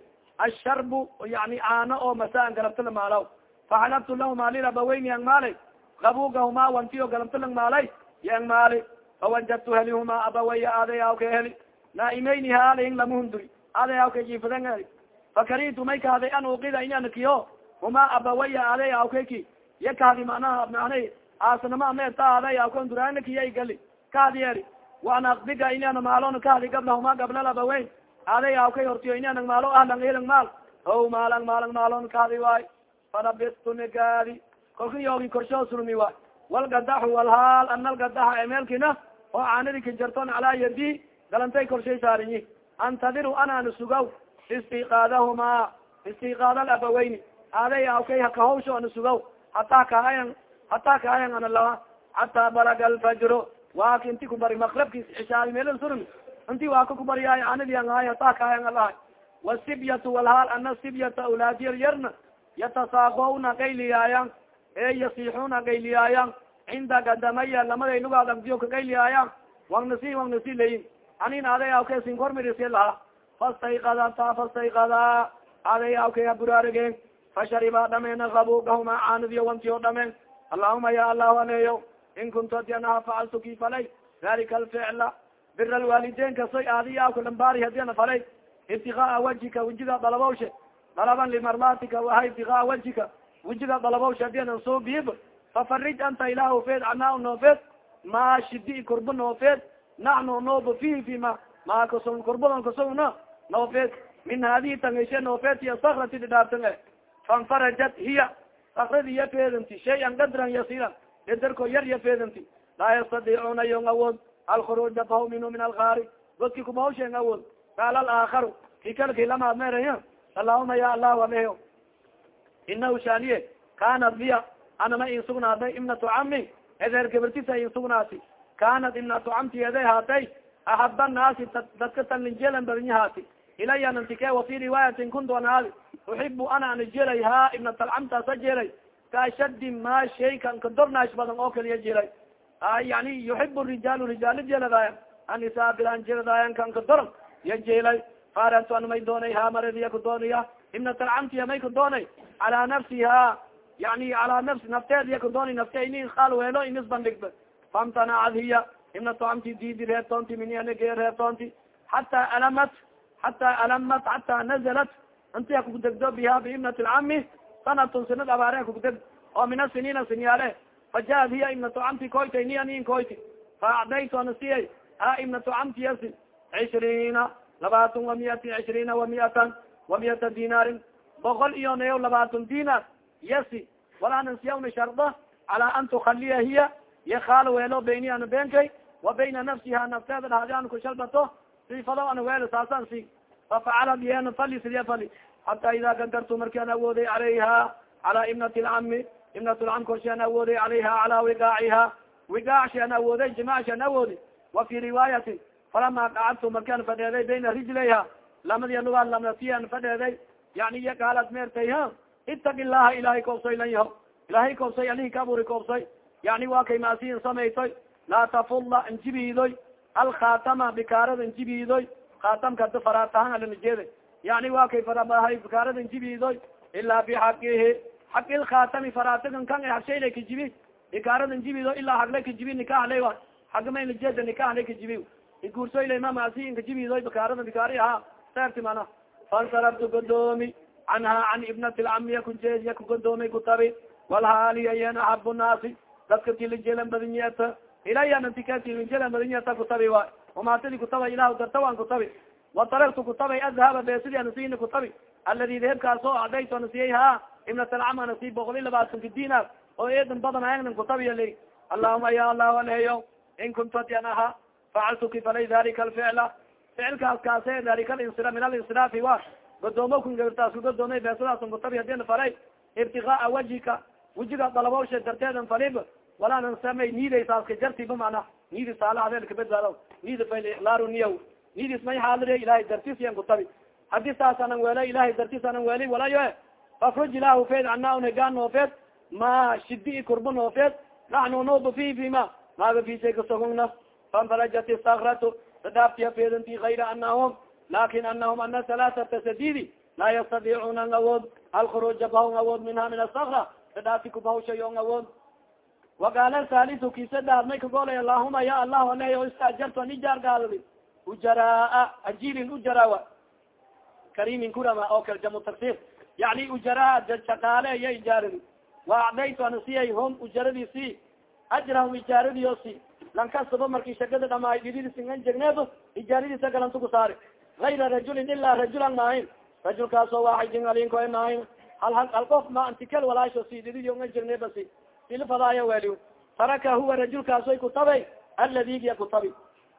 asharbu yani caano oo masaan galabto lang maalaw faxalabtu lahuma lilabaweyni ang maalay kabugahuma wanti o galabto lang maalay yang maali fawajadtu helihuma abawaya aaday awka heli naaimeyni haalaing lamuhunduri aaday awka jifadan heli fakaritu may kahday an uqida inanakiyo huma abawaya aaday awkaki ya kahdi manaha manay aasanama ameeta aaday awkanduraanakiya gali kahdi eri waan akdiga inana maalona kahdi gablahuma gabla labaweyn aaday awkay hortiyo inanag maalo ahlang ilang maal o maalang maalang maalon kahdi waay farabistu nagaadi kolka yoogi korshoo surmi waay walgadaxu walhaal analgadaxa emeelkina oo caanadi ka jarton calaa yadi. Galantay korshay saarinyi antadiru anana sugaw istiqaadahuma istiqaad alabaweyni aaday awkay hakahawsho ana sugaw hataa kaayan hataa kaayan ana laha hataa balaga alfajro waaka inti kubari makrabkis cishaadi meelin surmi inti waaka kubaryaay anadi ang hay hataa kaayan alahay wasibyatu walhaal ana sibyata awlaadiyar yarna yatasaaqowna gayliyaayan e yasixuna gayliyaayan cinda gadamaya lamaday lugaadagdiyo ka gayliyaayan wangnasi wangnasi layin anin aday awke sinkormirisi laha fastayqadata fastayqada aday awke haburaarige fashariba dhameena kabugahuma caanadiyo wantiyo dhamen allahuma ya allahu aneeyo in kuntu adi anaha facaltu ki falay dalika alficla bira lwaalidein kasoy aadi awka lambaari hadi ana falay ibtigaa wajhika wejiga dalabawshe dalaban limarmatika waha ibtigaa wajhika wejiga dalabawshe hadi anan soo biib fafarij anta ilah ofeed anaa noofeed ma shidi kurba noofeed naxnu nooba fihi fi ma ma kaso kurbadon kasogna noofeed min hadihi tangeshe noofeed iyo sakrati dhidhaartan e fanfarajat hiya sakradi iya feedanti shay-an gadran yasiran edarko yar ya feedanti laa yastadiicuna yon awood alkhuruuja fahu minhu min alkaari godki kumahawsheen awood qaala alaakaru ki kalki lamaad meeraya allahuma ya allahu aleho inahu shaniye kanat biya anama in sugnaaday ibnatu cami edeer gabartisa in sugnaati kanat ibnatu camti haatay axaba naasi dadka tanlinjeelan badinyahaati ilaya nantike wafi riwaayatin kuntu an haadi uxibu ana jelay ha ibnatalcamtaasa jelay kaashadi ma shaykan kadornaash badan oo kaliya jelay yani yuxib rijaalu rijaalo jeeladaaya anisa bilan jeeladaayan kan kadoran ya jeelay faaratu an may doonay ha maradiya kudoonaya ibnatalcamtiya may kudoonay calaa nafsiha yani calaa nafsi nafteediya kudoonay nafte ini qaal weelo inis bandhigba famtanacad hiya ibnatu camti diidi reebtoonti minige reebtoonti xataa alamat xataa alamat xataa nazalat. Intia kugdegdo biha biibnati lcami sanatun sinad abaare kugdeg oo min asiniina sinyaale fajaad hiya ibnatu camti koyta niya nin koyti faacdaytu ana siyay ha ibnatu camti yasi cishriina labaatan wa miati cishriina wa miatan wa miata dinaarin boqol iyo nayo labaatan dinar yasi walaanan siyawna sharda calaa an tukhaliya hiya iyo khaalo weelo bayni ana beenkay wa bayna nafsiha nafteeda dhahdi an kushalbato sifado ana weelo saasaan si fafacala biyana fali sidiya fali xata ida kadartu marki an awooday calayha cala ibnati lcami ibnat lcam korshi an awooday calayha cala wigaaciha wigaaci an awooday jimaaci an awoodi wa fi riwaayatin falama qacadtu marki an fadheeday bayna rijlayha. Lamadi lugaa lamnati an fadheeday yani iya kaalad meertay ha? Itaki llaha ilahay koobsoy lan yaho ilahay koobsoy alihi ka aburi koobsoy yani waa kay maasiin samaytoy laa tafulla injibiidoy alkhatama bikaarada injibiidoy khatamka da faraatahan alanajeeda yani waa kay farabahay bikaarada injibiidoy ilaa bixaqihi xaqi lkhatami faraatagan kan hagshaylay kajibi bikaarada injibiido ilaa haglay kajibi nikahlay wa hagmaynajeeda nikahlay kajibi iguursoyle ma maasiin kajibiidoy bikaarada bikaari ahaa seerti mana fansarabtu godoomi canha can ibnati lcamiya kujeediya kugodoomi kutabi walhaaliya yan axabu naasi dadka tilijelan badinyeeta ilaya nantika tilijelan badinyeeta kutabi wa umaatidi kutaba ilah darta waan kutabi wataraktu kutabay adhaba besidi anasini kutabi aladi dehebkaasoo adayto nasiyay ha ibnat alcam anasi boqol i labaatanka dinar. Oo eedan badan aegnan kutabiya li allahuma ya allah aleeyo in kuntu ati an aha facaltuki falay dalika alficla ficilkaas kaase dalika alinsira min alinsiraafi wa godoomo kun gabirtaas kugodoomay beesadaas kutabi hadina falay. Ibtigaaa wajhika wejiga dalabowsha darteedan falib walaanan samay niiday saaska jartiba mana niidi saala adeelka badbaado niidi fayl iklaaru niyaw. Niidis may xaalire ilahay dartis yan kutabi haddii saas anan weela ilahay dartis anan weeli walayo fafruj ilah feed ana unegaan noofeed ma shidi i kurba noofeed naxnu nubu fi fima maaga fisay kasogogna fanfarajat istakratu sadhaaftiya feedanti gayra anahum laakiin anahum ana salaasata sadidi laa yastadiicuna ang awood alkhuruja bahong awood minha min asakra sadhaafti kubahawshay ong awood waqaala salisu kisa dhaar may kagolay allahuma ya allah aleyo istaajartu an ijaar gaadadi ujaraa ajirin ujarawa karimin kurama oo kale jamu tarsir yani ujaraa shaqaale iya ijaaradi wa acdaytu ana siyay hum ujaradisi ajrahum ijaaradiyo si lankasaba marki shagada dhamaay dhididsingan jegneedo ijaaradiisa galantu ku saari. Gayra rajulin ilaa rajulan maahin rajulkaasoo waaxidin alinko maahin hal hal hal ma antikel walaasho si dhididio nga jegne basi silfadaaya weli taraka huwa rajulkaasoy kutabay aladigiya kutabi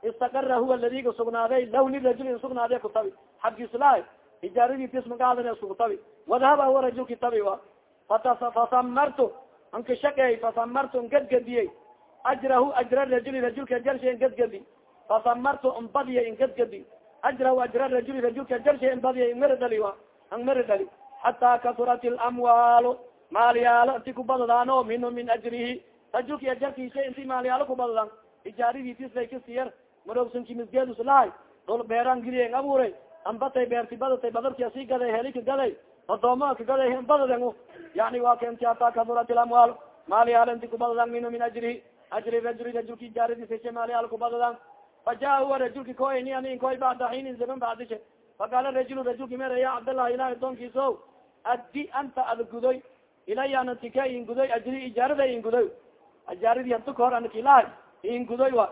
istakara huwa ladiga sugnaaday law lirajulin sugnaadiya kutabi xaggislahay ijaaradii tismagaadana isku kutabi wadahaba huwa rajulki tabi wa fasamartu anka shaqeey fasamartu ngadgadiyey ajrahu ajra rajuli rajulka jarsha ngadgadi fasamartu nbadiya ngadgadi ajrahu ajra rajuli rajulka wa ang mara dhali xataa kasurat lamwaalu maalyaalo inti kubadadaano minhu min ajrihi rajulki ajarkiisa inti maalyaalo kubadadan kasiyar marogsanki misgeeduslahay dol beeraan giliyen abuuray ambatay beerti badatay badarti asii gaday heli ka gaday odoomaa ka gaday badaden yani waa kenti hataa kadurat lamwaal maalyaalo inti kubadadan minhu min ajrihi ajri rajuli rajulki ijaaridiisashe maalyaalo kubadadan faja huwa rajulki koyni anin koy bacda xiinin zaman bacdishe faqaala rajulu rajulki mera ya cabdallah ilahi doonkiiso addi anta ad gudoy ilayana tika in gudoy ajri ijaarada in gudoy ijaaradi hadtu kahor anaki ilahay in gudoy wa.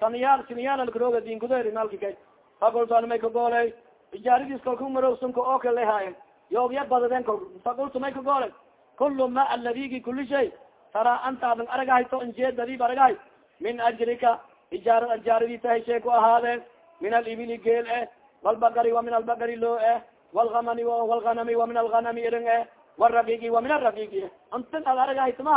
Saniyaal siniyaal alkarooga din gudoy rinaalki kay fakultu an may kagooley ijaaradis kalku marowsunka oo kale haayen yoogya badadeen kal fakultu may kagooley kulu ma aladigi kuli shay taraa anta adan aragahayto injeedadiib aragahay min ajrika ijaar ijaaradii tahay shay ku ahaadeen min alibili geel eh walbakari wa min albakari loo eh walgamani walganami wa min alganami iring eh warafiigi wa min arafiigi antan ad aragahaytma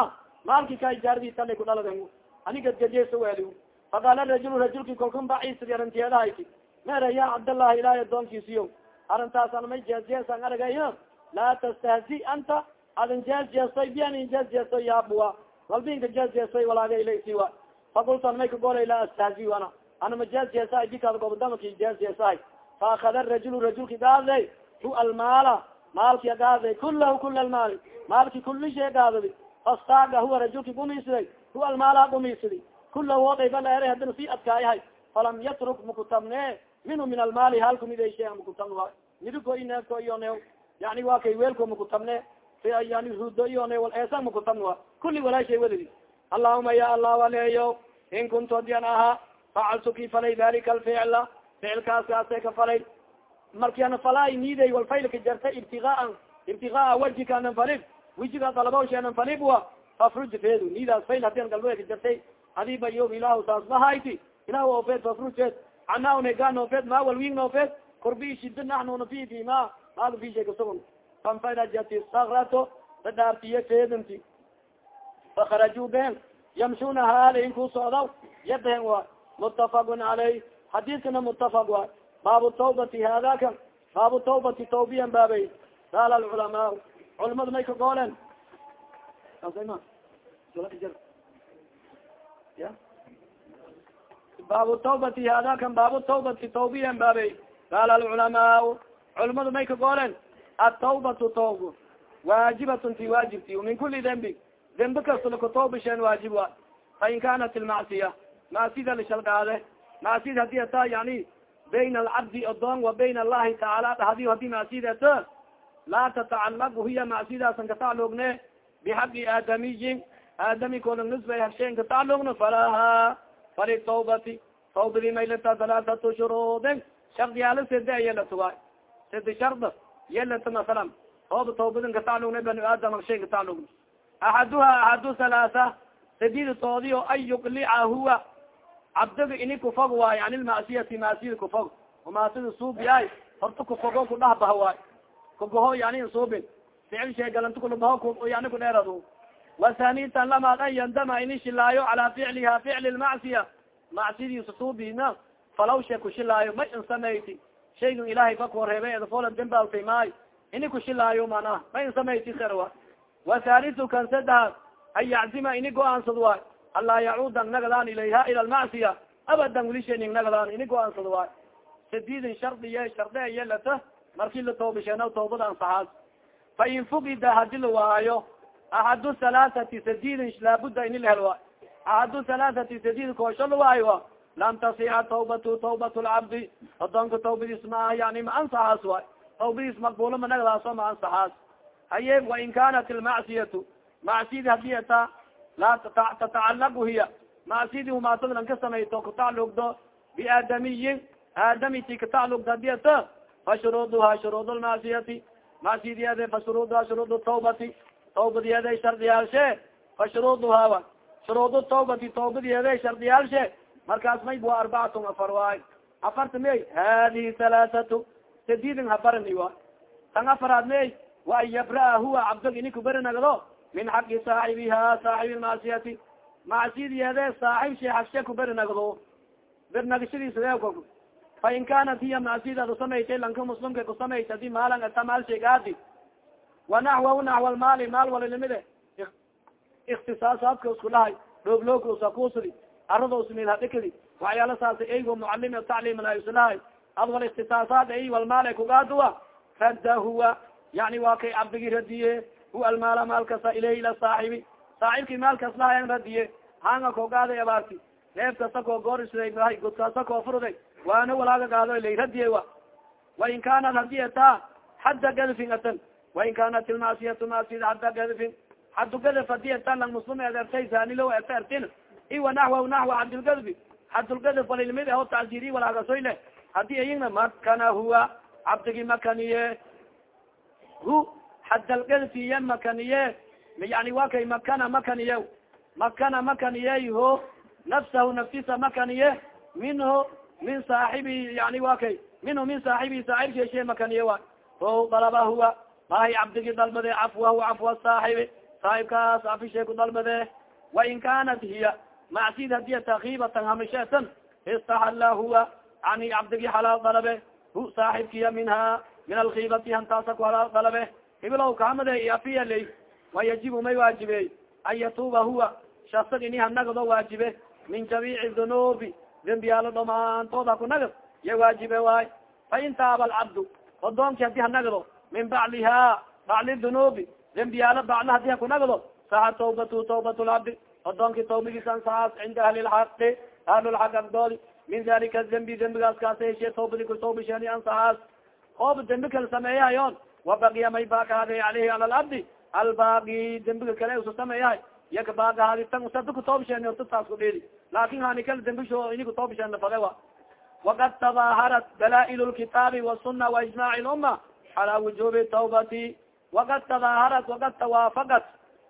maalki ka ijaaradii tala kudhaladen ani gadgajeesa weli faqaala rajul rajulki kolkun baciisidi arinteedahayti mera ya cabdallah ilahi adoonkiisiyo arintaasan may jeesjeesan aragayo laa tastahzi anta adin jeesjeesoy bian jeesjeesoy yaabuwa walbinka jeesjeesoy walaaga ilaysiwa fakultan may kagolay laa astahzi ana. Anama jeesjeesahay bikaad gobdamaki jeesjeesahay faakada rajul rajulki gaaday hu almaala maalki gaaday kulahu kula almaali. Maalki kuli shay gaadadi fastaaga huwa rajulki gumiisiday hu almaala gumiisidi kulahu odaybaere hadina sii adkaayahay falam yatruk makutabne minhu min almaali halkumida shay makutabn midigo ineefko iyone yani waa kay weelko makutabne yani rudo iyone wal eesan makutabn wa kuli walaa shay wadidi allahuma ya allah aleeyo in kuntu hadian ahaa facaltu ki falay dalika alficla ficilkaas kaasay ka falay. Markiana falay niday walfaylka jarta ibtigaan ibtigaa wajika anan falib wijiga dalabawsha anan falib wa fafruj feedu nidaas fayl hadian galbeeka jartay adiba yo ilahu saas mahayti ilah ofeed fafrujeed cana nega noofeed ma walwing noofeed korbi shida naxnuna fi fi ma maga fi shay kasugun fanfarajati sakrato dadhaartiyo feedanti fakarajuu been yamshuna haalain ku socdaw yabehen waay mutafaqun caleyh xadiiskana mutafaq waay baabu tawbati haadaka baabu tawbati tawbiyan baabay qaala alculamaa culamadu may ka goolen ya baabu tawbati hadakan baabu tawbati tawbiyan baabay qaala alculamaa culamadu may ka goolen atawbatu tawb waajibatun ti waajibti min kuli dembi dembi kasta lakatawbisheen waajib wa fain kanat ilmacsiya macsida lishalgaade macsida haddii ataa yani bayna alcabdi odoon wa bayna allahi tacaala dhahdi haddii macsida ata laa tatacalaq hiya macsidaasan kataclugne bixaqi aadamiyin aadami koona nisba hasheen katacluqna falaha fali tawbati tawbadi maylata talaatatu shuruudin. Shardiyaala sede ayelatuwa sedi sharda yelata masalan ooba tawbadin katacluqna bani aadam hasheen katacluqna axaduha axadu halaasa sadid toodiyo an yuqlica huwa cabdiga ini kufog waayo an ilmacsiyati macsiyada kufog maasida suubiyaay horta kufogo kudhahbaha waay kugoho yani insuubin ficil sheegalanto kulabaho yani kudheerado wasanitan lamaad an yandama ini shilaayo calaa ficliha ficli lmacsiya macsiyadiisa suubina falaw she kushilaayo ma in samayti shaygan ilahay ba kuwareebay edafola dembaaltay maayo ini kushilaayo manaha ma in samayti serwa wasalisu kan sadaad an yaczima ini go'aansad waay anlaa yacuudan nagadaan ilayha ila lmacsiya abadan wilishening nagadaan ini go'aansad waay sadidin shardiye sharde yelata marki la toobisheena toobada ansaxaas fa in fugida hadi la waayo axadu halaathati sadidin laabuda ini la hel waay axadu halaathati sadid koosho la waayo lam tasixa tawbatu tawbat lcabdi adoonka tawbadiis ma ah yani ma ansaxaas waay tawbadiis maqbulo ma nagadaaso ma ansaxaas haye wain kanat ilmacsiyatu macsiyadi haddii ata laa tatacalaqu hiya macsiyadi humaatadlan ka samayto kataclugdo biaadamiyin aadamiti kataclugdo haddii ata fa shuruuduha shuruud lmacsiyati macsiyadiyade fa shuruuduha shuruud tawbati tawbadiyade shardiyaalshe fa shuruuduhaa shuruud tawbati tawbadiyade shardiyaalshe markaas may wa arbacatun afar waay afarta may hadihi halaathatu sadidin habarani wa tan afaraad may wa an yabraa huwa cabdog ini kuberenagdo min xaqi saaxibiha saaxibi macsiyati macsiyadiyade saaxib she xagshe kuberenagdo bernagashadiisa fa in kanat hiya macsiyada kusamaytay lanka muslimka kusamayta adi maalan ata maal sheegaadi wa naxwahu naxwa lmaali maal walalimide ikhtisaasaadka isku dhahay dhooblooka usakusri arada usmid hadhikadi waxyaala saas eygo mucalim tacliim la islahay ad wal ikhtisaasaad ay walmaal kugaadua radda huwa. Yani waa kay cabdigi radiye hu almaala maalkasa ilayh ila saaxibi. Saaxibki maalkas lahayan radiye hanga koo gaaday abaarti neef kasta koo goorisday god kasta koo furuday waana walaaga gaado ilay radiye wa. Wain kanat haddii ataa xadda gadfin atan wain kanat ilmacsiyatu macsiyada xadda gadfin xaddu gadf haddii ata lang muslim edertay zanilo erte ertin iwa naxwa naxwa xadulgadfi xadulgadf walilmid aho tacjiri walaagasoy leh haddii ayigna makana huwa cabdigi makaniye hu xadalgadfiye makaniye yani wa kay makana makaniye makana makaniye ho nafsahu naftisa makaniye minhu min saaxibi yani wa kay minhu min saaxibi saaxib sheeshe makaniye wa o dalaba huwa maahay cabdigi dalbade cafwahu cafwa saaxibi saaxibkaas cafishe ku dalbade wain kanat hiya macsid hadiya takibatan hamisheetan istaxala huwa yani cabdigi xalaal dalabe hu saaxibkiya minha min alkibati hantaasa ku halaal dalabe hibilow kahamade iafiyaley wayajibu may waajibey an yatuuba huwa shasag ini hanagdo waajibe. Min jamiici dunuubi dembiyaalo dhamaantooda ku nagad ya waajibe waay. Fa in taaba alcabdu odoonki haddii hanagdo min bacliha bacli dunuubi dembiyaala bacla haddii ha ku dhagdo saha tawbatu tawbat labdi odoonki tawbigiis ansahaas cinda ahli lxaqi ahlulxaq agdoodi min dalika dembi dembigaas kaas heshe tawbadi ku tawbishani ansahaas oob dembi kale sameeyahayon wabakiya may baakahaaday aleyhi ala labdi albaaqi dembiga kale usa sameeyahay iya kabaakahaadi tan usada kutaobishani orta taas ku dhedi laakin hani kala dembisho ini kutaobishan nafaqe wa waqad tabaaharat dalaail lkitaabi wasuna waijmac lumma calaa wujuubi tawbati waqad tadaaharat waqad tawaafaqat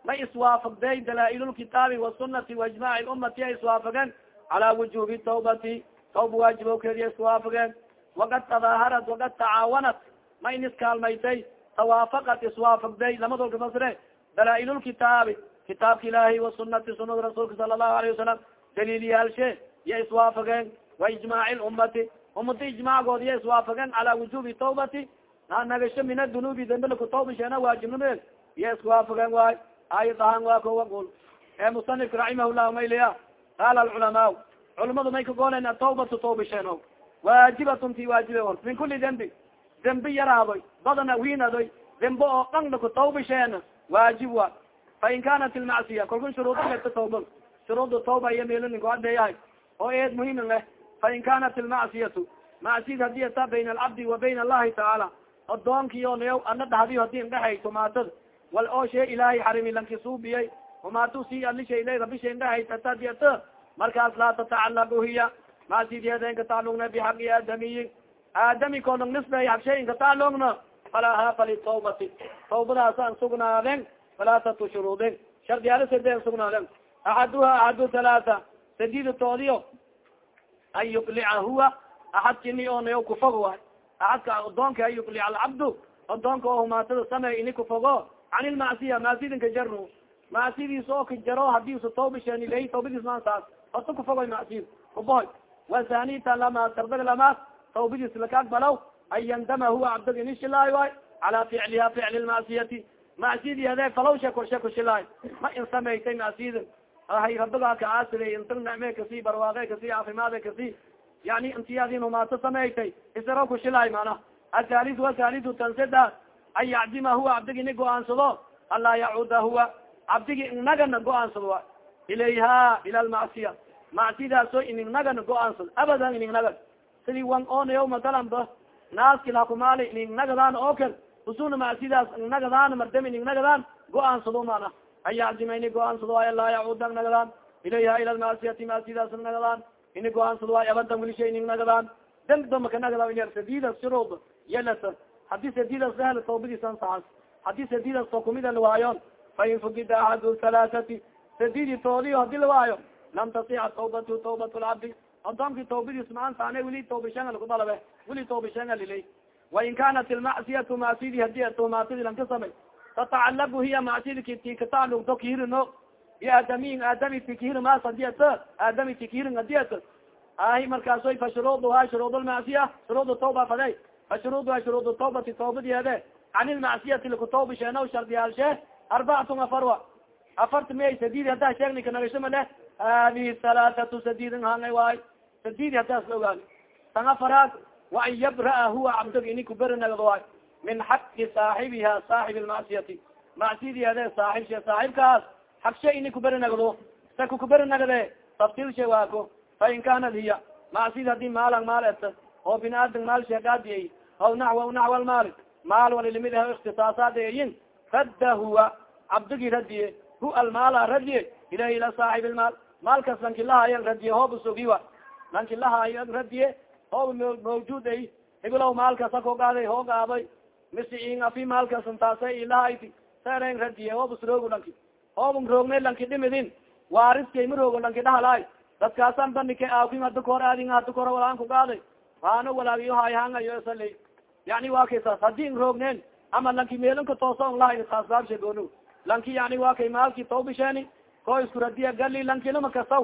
may iswaafagdey dalaa-ilulkitaabi wasunati waijmaaci ummati ay iswaafageen calaa wujuubi tawbati tawba waajibowkeediya iswaafageen waqad tadaaharat waqad tacaawanat may in iskaalmaytay tawaafaqat iswaafagday lamadolka fasre dalaa-ilulkitaabi kitaabka ilaahi wasunati sunada rasuulka sala allahu alayhi wasalam daliiliyaalshe ya iswaafageen waijmaaci lummati ummati ijmaacgood ya iswaafageen calaa wujuubi tawbati nagasho min adunubi dambila kutawbasheena waajibnimeel iya iswaafageen waay ayad ahaan waa ko waqul ee musanifka raximah llahu mayliya qaala alculamaa culamadu may kagolen atawbatu tawbasheeno waajibatun ti waajibe or min kuli dembi. Dembi yaraadoy badana wiinadoy dembe oo dhanna kutawbasheena waajib wa fain kanat ilmacsiya kalkun shuruuda leta tawba shuruuda tawba iyo meelninko adeeyahay oo eed muhiim leh. Fain kanat ilmacsiyatu macsiyad haddii ata bayna alcabdi wa bayna allahi tacaala adoonkiyo nayaw ana dhahdiyo haddii indhahay tumaatad wal oo shee ilaahay xarimi lankisuubiyay umaatu si alisha ila rabi sha indhahay tatadi ata markaas laa tatacalagu hiya. Macsiyadyeeda inka taclugna bixaqi aadamiyi aadami. Koonag nisbay hagshay inka taclugna falaha falitawbati tawbadaasa an sugnaaden falaatatu shuruudin. Shardiyaala sade an sugnaaden. Axaduha axadu halaata sadida toodiyo an yuqlica huwa. Axadkini oo nayo kufogo waay axadka adoonka yuqlica alcabdu adoonka oo humaatada samey ini kufogo can ilmacsiya macsidin kajarnu macsidiis oo kajaro haddii usa tawbasheen ilahi tawbadiis maansaas horta kufogoy macsiyad kubohoy wasanita lama dardag lamaas tawbadiis laka aqbalow an yandama huwa cabdag ini shilaayo waay cala ficliha ficli lmacsiyati macsiyadi adee falowsha korshe kushilaayo ma in samaytay macsiyadin hay rabigaa ka aasile inta nicme kasi barwaaqe kasi caafimaade kasi yani intiyadin humaato samaytay isaro kushilaay mana athalis wathalisu tanseda an yacdima huwa cabdigi ini go'aansado anlaa yacuuda huwa cabdigi inagana go'aansado a ilayha ila lmacsiya macsiyadaaso ininagana go'aansado abadan ininnagan sidii wan onayo matalan ba naaski lakumaali ininnagadaan oo kal usuna macsiyadaas innagadaan mardam ininnagadaan go'aansado mana an yacdima ini go'aansado ay laa yacuuda nagadaan ilayha ila lmacsiyati macsiyadaas nagadaan ini go'aansado ay abadan wilisha ining nagadaan dambba maka nagada in sadidas shuruud yalasa haddii sadidas lahel tawbadiisan saas haddii sadidas to kumida lawaayon fain fugida axadu halaathati sadidi toodiyo haddii lawaayo lam tasixa tawbatu tawbat lcabdi adoonki tawbadiis maansaane wili tawbashengal kudalabe wili tawbashengal ilay wain kanat ilmacsiyatu macsidi haddii tumaatidi lanka samay tatacalagu hiya macsidi ti katacalug do aadamiyin aadami ti kihir mas haddii ata aadami ti kihirin haddii ata ahi markaasoy fa shuruuduha shuruud lmacsiya shuruud tawba fade fa shuruuduha shuruud tawbati tawbadiyeede can ilmacsiyati lakutawbasheeno shardiyaalshee arbacatun afarwa afarta miyay sadidi haddaa sheegni kanagashama leh hadihi halaathatu sadidin hangay waay sadidi haddaas la ogaani tan afaraad wa an yabraa huwa cabdag ini kuberi nagdo waay min xaqi saaxibiha saaxib lmacsiyati macsiyadiede saaxibshe saaxibkaas xagshe ini kuberi nagdo saku kuberi nagde tafsilshe waako fain kanat hiya macsiyad haddii maalan maal eta oo bin aadam maal sheegaadiyay aw naxwa naxwa lmaali maal walilimid ah ikhtisaasaadayin radda huwa cabdigi radiye hu almaala radiye ilahi ila saaxib lmaal maalkas lankilahayan radiye hoob sugiwa lankilahayan radiye hoob mawjud ay hibilow maalkasa kogaaday hoogaabay misi afi maalkas intaasa ilahayti seren radiye hoob sroogo lanki hoobn roogne lanki dhimidin waariskay ma roogo lanki dhahalaay dadkaasan bandhike aakin hada kahor aadin hada kahor walaan kugaaday waano walaagiyo hayhangayo sali? Yani waa kay saas haddii n roogneen ama lanki meelinka tooso n lahay saasbaabshe gooni lanki yani waa kay maalki tawbisheeni ko isku radiya gali lankilama kasaw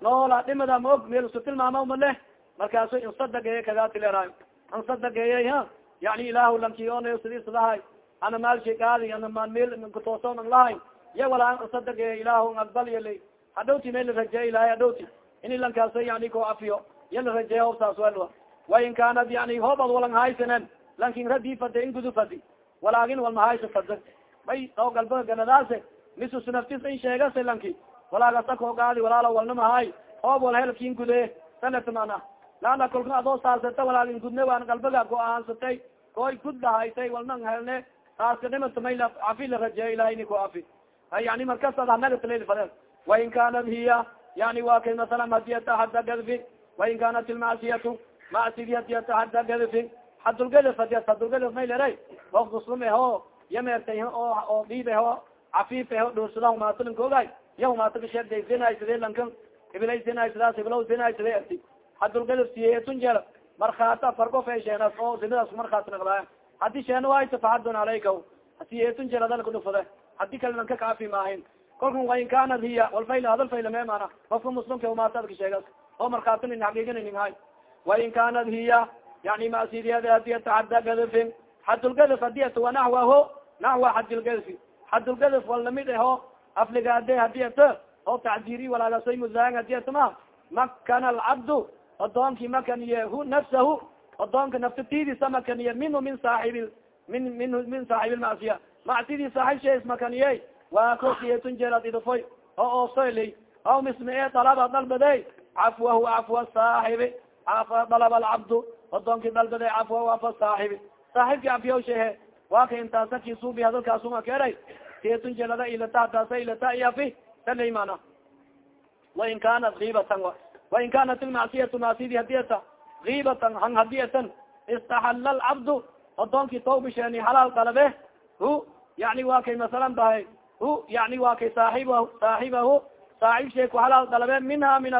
noola dhimada ma og meel isku tilmaama ma leh markaasu insadageeye kagaatileerayo insadageeye ha? Yani ilaahu lanki onayo sidiisadahay ana maalshay qaadi ana ma meel katooso n lahay ya walaa insadageeye ilaahu aqbal yali hadhowti may la rajeeye ilahay hadhowti ini lankaasa yani ko afiyo ya la rajeeye hobsaas welwa wain kanat yani hoobad walang haysanen lankin radii fade in gudu fadi walaagin walmahaysa fada may oo galba ganadaase misus naftis in sheegase lanki walaagasa koogaadi walaalo walnamahay hoob wal helkin gude. Sanat mana. Laana kolka adoo saasata walaagin gudne waan galbaga go'aansatay koy gudlahaytay walnang helne saaska dhimata may cafi la rajeeyo ilahay ni ko afi yani fade wain kanat hiya yani wa kay masalan haddii ata hada gadfi wain kanat ilmacsiyatu macsigi haddii ata hada gadfi hadulgadf hadi hadulgadf may leray of muslim eho yameertay oo dhiib eho cafiif eho dhuursada humaatolinkoogaay ya humaata kasheegday zinaysade lankan hibilay zinaysadaas hibilow zinaysade arti hadulgadf siyeetun jeel markhaata farko fesheenas oo zinadas markhaati naqdaaya haddii sheena wayta faxadun alayka siyeetun jeel adal kudhufade haddii kale lanka kaafi maahin kolkan wain kanat hiya walfayl hadal fayla me mana muslimka humaatad kasheegas oo markhaatinin xaqiiqininin hay wain kanat hiya yani masiriyada haddii atahada gadafin. Xadulgadaf haddii ata wanaxwaho naxwa xadilgadfi xadulgadaf wal la mid aho afligaade haddii ata oo tacdiri walaagasay muzaang haddii ata ma. Makana alcabdu odoonki makaniye hu nafsahu odoonka naftatidisa makaniye minhu min saaxibi min min min saaxibi macsidi saaxib sha ismakaniye waa kokiyetun jeelad idafoy oo oosoyley aw misme e dalaba dalbade cafwahu cafwa saaxibi dalaba alcabdu odoonki dalbade cafwahu afa saaxibi saaxibki cafiyaw shehe waa ka intaasa kisuubi hadalkaasuma keeray kiyetun jeelada ilata taasa ilata iyafi saley mana wain kanat kiibatan wain kanat ilmacsiyatu macsidi hadiyata kiibatan han hadiyatan istaxala alcabdu odoonki tawbisheeni halaal dalabe hu yani waa kay masalan bahay hu yani waa kay saaib saaxibahu saaxib shee ku halaal dalabe minha min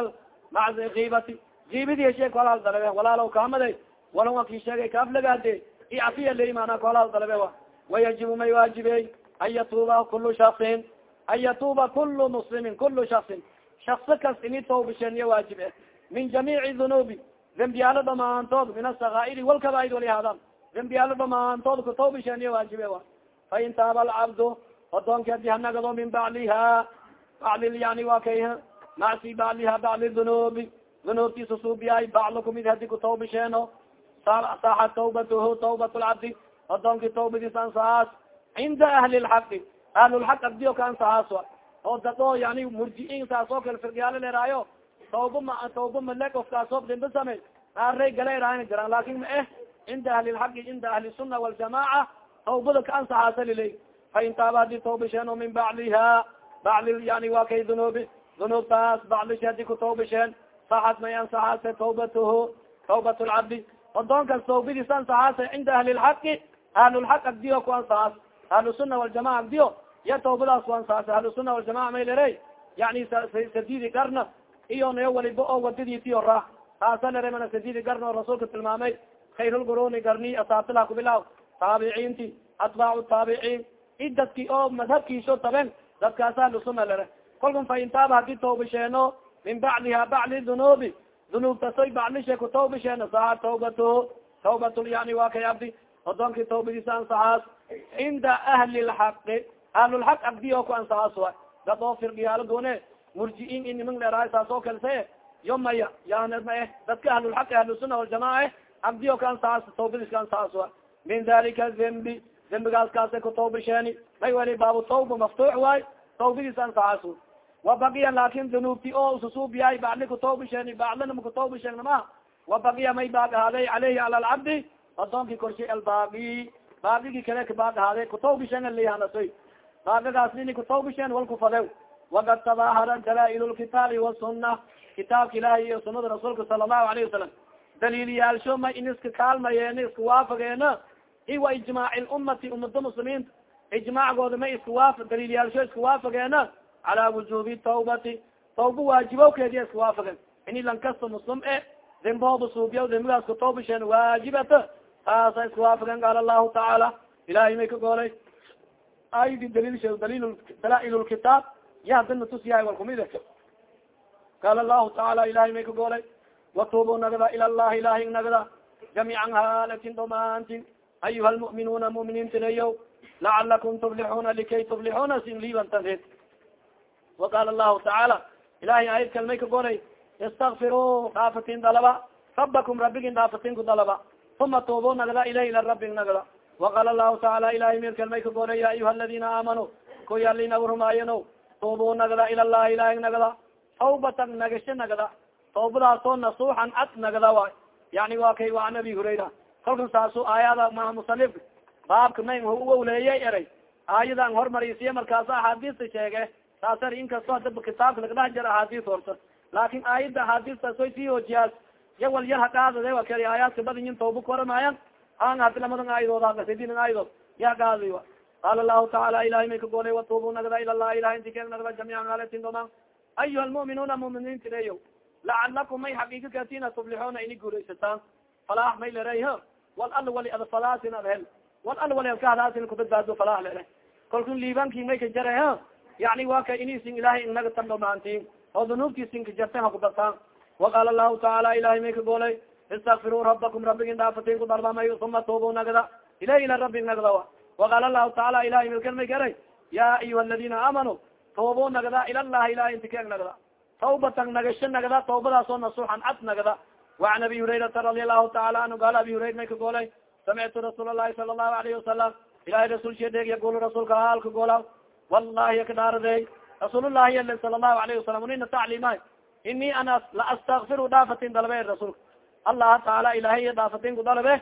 alkiibati kiibidi shee ku halaal dalabe walaalow kaamade wala wa ki sheegay kaaflagaade icafiya ley maanaa ku halaal dalabe wa wayajibu may waajibey an yatuuba kulu shaksin an yatuuba kulu muslimin kulu shaksin shakso kas ini tawbisheniya waajib eh min jamiici dunuubi dembiyaalo dhamaantood min asakaa'iri walkabaid walihaadam dembiyaalo dhamaantood ku tawbisheniya waajibe wa fain taaba alcabdu odoonki haddii hanagado min bacliha bacli yani waa kay macsi bacliha bacli dunuubi dunuubtiisa suubiyaay baclo kumid haddii ku tawbisheeno saxa tawbatuhu tawbat lcabdi odoonki tawbadiis ansahaas cinda ahli lxaqi ahlulxaq agdiyo ka ansahaas wa oo dado yani murjiin saas oo kale firgiyaalo leeraayo tawba ma tawba male ofkaasoo dimba samey aarey gala eraayan jiraan laakin ma eh cinda ahli lxaqi cinda ahli sunna waljamaaca tawbada ka ansaxaasa liley fain taaba haddii tawbisheen min bacliha bacli yani waa kay dunuubi dunuubtaas baclishi haddii ku tawbisheen saxad may ansaxaase tawbatuhu tawbat lcabdi odoonkas tawbadiis ansaxaase cinda ahli lxaqi ahlulxaq agdiyo ku ansaxaas ahlusuna waljamaca agdiyo ya tawbadaas ku ansaxaase ahlusuna waljamaca may lere yani sadidi garna iyo nayo waliba oo wadadiisiyo ra taasa lere mana sadidi garna oo rasuulka tilmaamay khayrulguruni garni asaabtilah kubilaaw taabiciinti atbaacu taabiciin i dadki oo madhabkiiso taben dadkaasa ahlusuna lere kolkan fa intaaba haddii tawbisheeno min bacliha bacli dunuubi dunuubtasoy baclishe ku tawbisheeno saa tawbatuhu tawbat yani waa kay abdi odoonki tawbadiisa ansaxaas cinda ahli lxaqi ahlulxaq abdi oo ku ansaxaas wa dad oo firgiyaalo goone murjiiin in niman dheeraay saas oo kalse yo maya yani ma eh dadka ahlulxaqi ahlusuna waljamaca eh abdi oo ka ansaxaas tawbadiis ka ansaxaas min dalika dembi dembigaas kaasa ku tawbisheeni may wali baabu tawba maftuux waay tawbadiis ansaxaas wabaqiya laakin dunuubti oo ususuubiyaay bacli kutawbisheeni baclina makutawbisheegna ma wabaqiya may baag ahaaday caleyhi cala alcabdi adoonki korshay albaaqi baaqigi kale ka baag ahaaday kutawbisheen lihanasay baaqagaas nini kutawbisheen wal kufadew wakad tadahara dalaail lkitaabi wasuna kitaabka ilahi iyo sunada rasuulka sala allahu alayhi wasalam daliiliyaalsho may in iska kaalmayeena iska waafageena iwa ijmaaci lummati umada muslimiinta ijmaacgooda may iska waa daliilyaalsho iska waafageena cala wujubi tawbati tawba waajibowkeediya iska waafagen ini lan kasta muslim e dembooba suubiya dembigaas kutawbisheen waajibata taasa iska waafagen qaala allahu tacaala ilahay may ka goolay aydi daliilsha dalil dalaail lkitaab ya hadana tusyahay wal kumide qaala allahu tacaala ilahay may ka goolay watubu nagda ila llahi ilahi nagda jamiican haalatin dhamaantin ayuha lmu'minuuna mu'miniintineyo lacalakum tuflixuuna likay tuflixuuna sin liibantanred وaqal lahu tacaala ilahay ayad kalmay ka goray istakfiruu dhaafatin dalaba rabakum rabigin dhaafatin ku dalaba uma tuubu nagda ilah ila rabig nagda وaqal lahu tacaala ilahay mir kalmay ka goray ya ayuha aladina aamanuu kuy alinaw rumaayano tuubu nagda ila llahi ilahi nagda tawbatan nagasho nagda tawbadaasoo nasuuxan ad nagda waay yani wa kay wa an abi hurayra kalkan saasu aayada ma musanif baabka may uwawleeyay eray. Aayadan hormarisiye markaasa axaadiista sheege saasar inkastoo hadaba kitaabka lagdhax jira axaadiis horta. Laakin aayada axaadiistaas way sii hoojiyaas ya wal yar haqaadade wa kali aayaadka badinyin tawba kuwaramaayan an hadi lamadan aayadood akasidin aayadood ya qaadi wa qaala lahu tacaala ilahay may ka golay watubu nagda ila lah ilahay inti nagda jamiican aletin doman ayuha lmu'minuuna muminiinti leyo lacalakum may xaqiika katina tuflixuuna ini guuraysataan falaax may leray wal al wali ad falaasin ad al wali liibanki may ka jare yani wa ka inisin ilahay inaga oo dunuubtiisin ka jarten hakubataan waqaala lahu tacaala ilahay may ka golay. Rabakum rabigin dhaafatin ku uma tuubu nagda. Ilah ila rabig nagda waqaala lahu tacaala ilahay milkan may garay ya ayuha aladina aamanuu tuubu nagda ilallahi ilahay inti keeg nagda. Tawbatan nagasho nagda tawbadaasoo nasuxan cad nagda وan abi hurayraa radi alahu taala anhu qaal abi hurayr may ka goolay samictu rasuul الله عليه lahu alyhi wasalam ilahay rasul shedeeg yagul rasuulka halka goola wallahi akadhaarade rasuulllahi al sala lahu alyhi wasalam unina tacliima ini ana la astakfiru dhaafatin dalbe rasuulka allah taala ilahay dhaafatin ku dalbe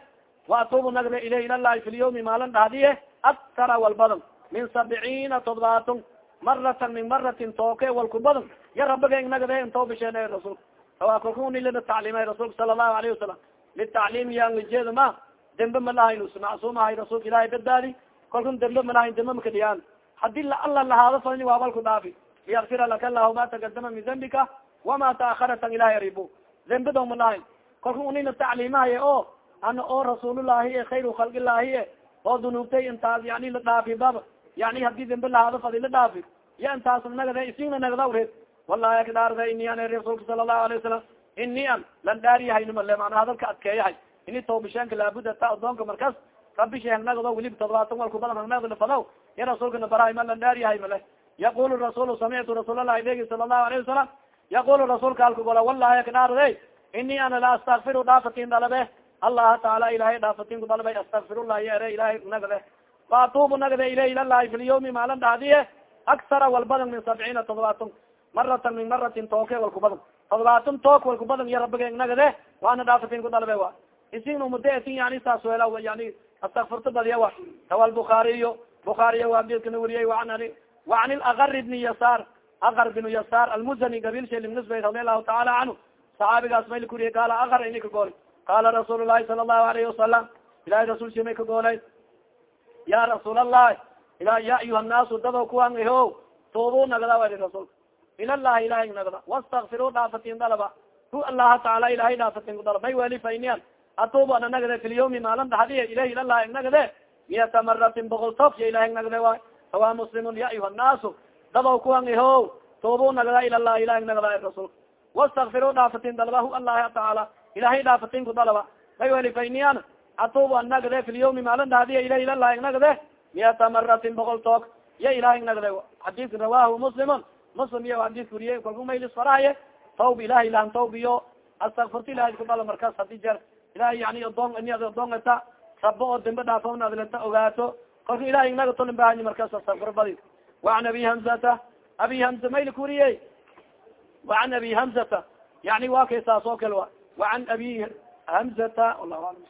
waatubu nagde ileh ilalah fi lyawmi maalin dhahdiye aktara walbadan min sabciina todbaatun maratan min maratin tooke walku badan ya rabiga inagde intoo bisheene rasuulka awa kalkuni lina tacliimay rasuulka sala allahu alayhi wasalam litacliim yanjeeda ma dembe ma lahayn macsuumahay rasuulka ilahay badbaadi kalkun dembe ma lahayn dembe makadhiyaan haddii la alla lahaado fani waabalku dhaafi liyakfira laka allahu ma takadama min dembika wama taakharatan ilahay aribu dembe dong ma lahayn kalku unina tacliimahaye o ana oo rasuulullahi e khayru khalqillahi e oo dunuubtay intaas yani la dhaafi bab yani haddii dembe lahaado fadi la dhaafi ya intaas nagade isina nagda ureed wallahi akdaarda ini an rasuulka sala allahu alayه wasalam ini an lan dhaariyahaynmale mana hadalka adkeeyahay ini toobishaanka laabuda ta adoonka markas rabi sheeg nagdo welib todobaatan walku badan hangnagdafadaw ya rasuulka nabarahay ma lan dhaariyahay male yaqulu rasul samictu rasuul allahi degi sala allahu alayه wasalam yaqulu rasuulka halka gola wallahi akdaarde ini ana la astakfiru dhaafatin dalabe allaha taala ilahay dhaafatin ku dalbay astakfirullah ya ere ilahay nagde faatubu nagde ilayh ilallahi fi lyawmi maalin dhahdiye aksara walbadan min sabciina todobaatan maratan min maratin tooke walkubadan todobaatan took walkubadan iyo rabiga nagade waana dhaafatin ku dalbe wa isin umudatin yani saas wela yani astakfirta badiya wa. Tawa lbukaariyo bukaariya waa bidkana weriyey waan waan ilakar bni yasaar akar binu yasaar almuzani gabil shelimnisbay radi allahu taala canhu saxaabigaas may lakuriye qaala akar ini ka goolay. Qaala rasuul lahi sala allahu alayhi wasalam ilahay rasul shi may ka goolay. Ya rasuul allahi ila ya ayuha naasu dado kuwan iho tuubu nagada wali rasuulka ilallahi ilahay nagda wastakfiru dhaafatin dalaba. Hu allaha taala ilahay dhaafatin kudalab may weli fainian atubu ana nagde fi lyawmi maalin dhaxdiya ilahi ilallahi nagde miyata maratin boqol tof ya ilahay nagde waay sawa muslimun ya ayuha naasu dado kuwan iho. Tuubu nagda ilallahi ilahay nagda rasuulka wastakfiru dhaafatin dalaba. Hu allahi taala. Ilahay dhaafatin kudalaba may weli fainian atubu an nagde fi lyawmi maalin dhaxdiya ilahi ilallahi nagde miyata maratin boqol took ya ilahay nagde xadiiska rawahu muslimun muslim iyo hadis wuriye kalku maylis farahaye tawb ilahay lan tawbiyo astakfirta ilahay kudalo markaas haddii jeer ilahay yani odoon ini odoongata rabo oo dambe dhaafona adlata ogaato kalku ilahay naga tolin bahanyi markaas astakfir badi waan abi hamzata abi hamza maylik wuriye waan abi hamzata yani wa kay saas oo kale wa waan abi hamzata wallahu alam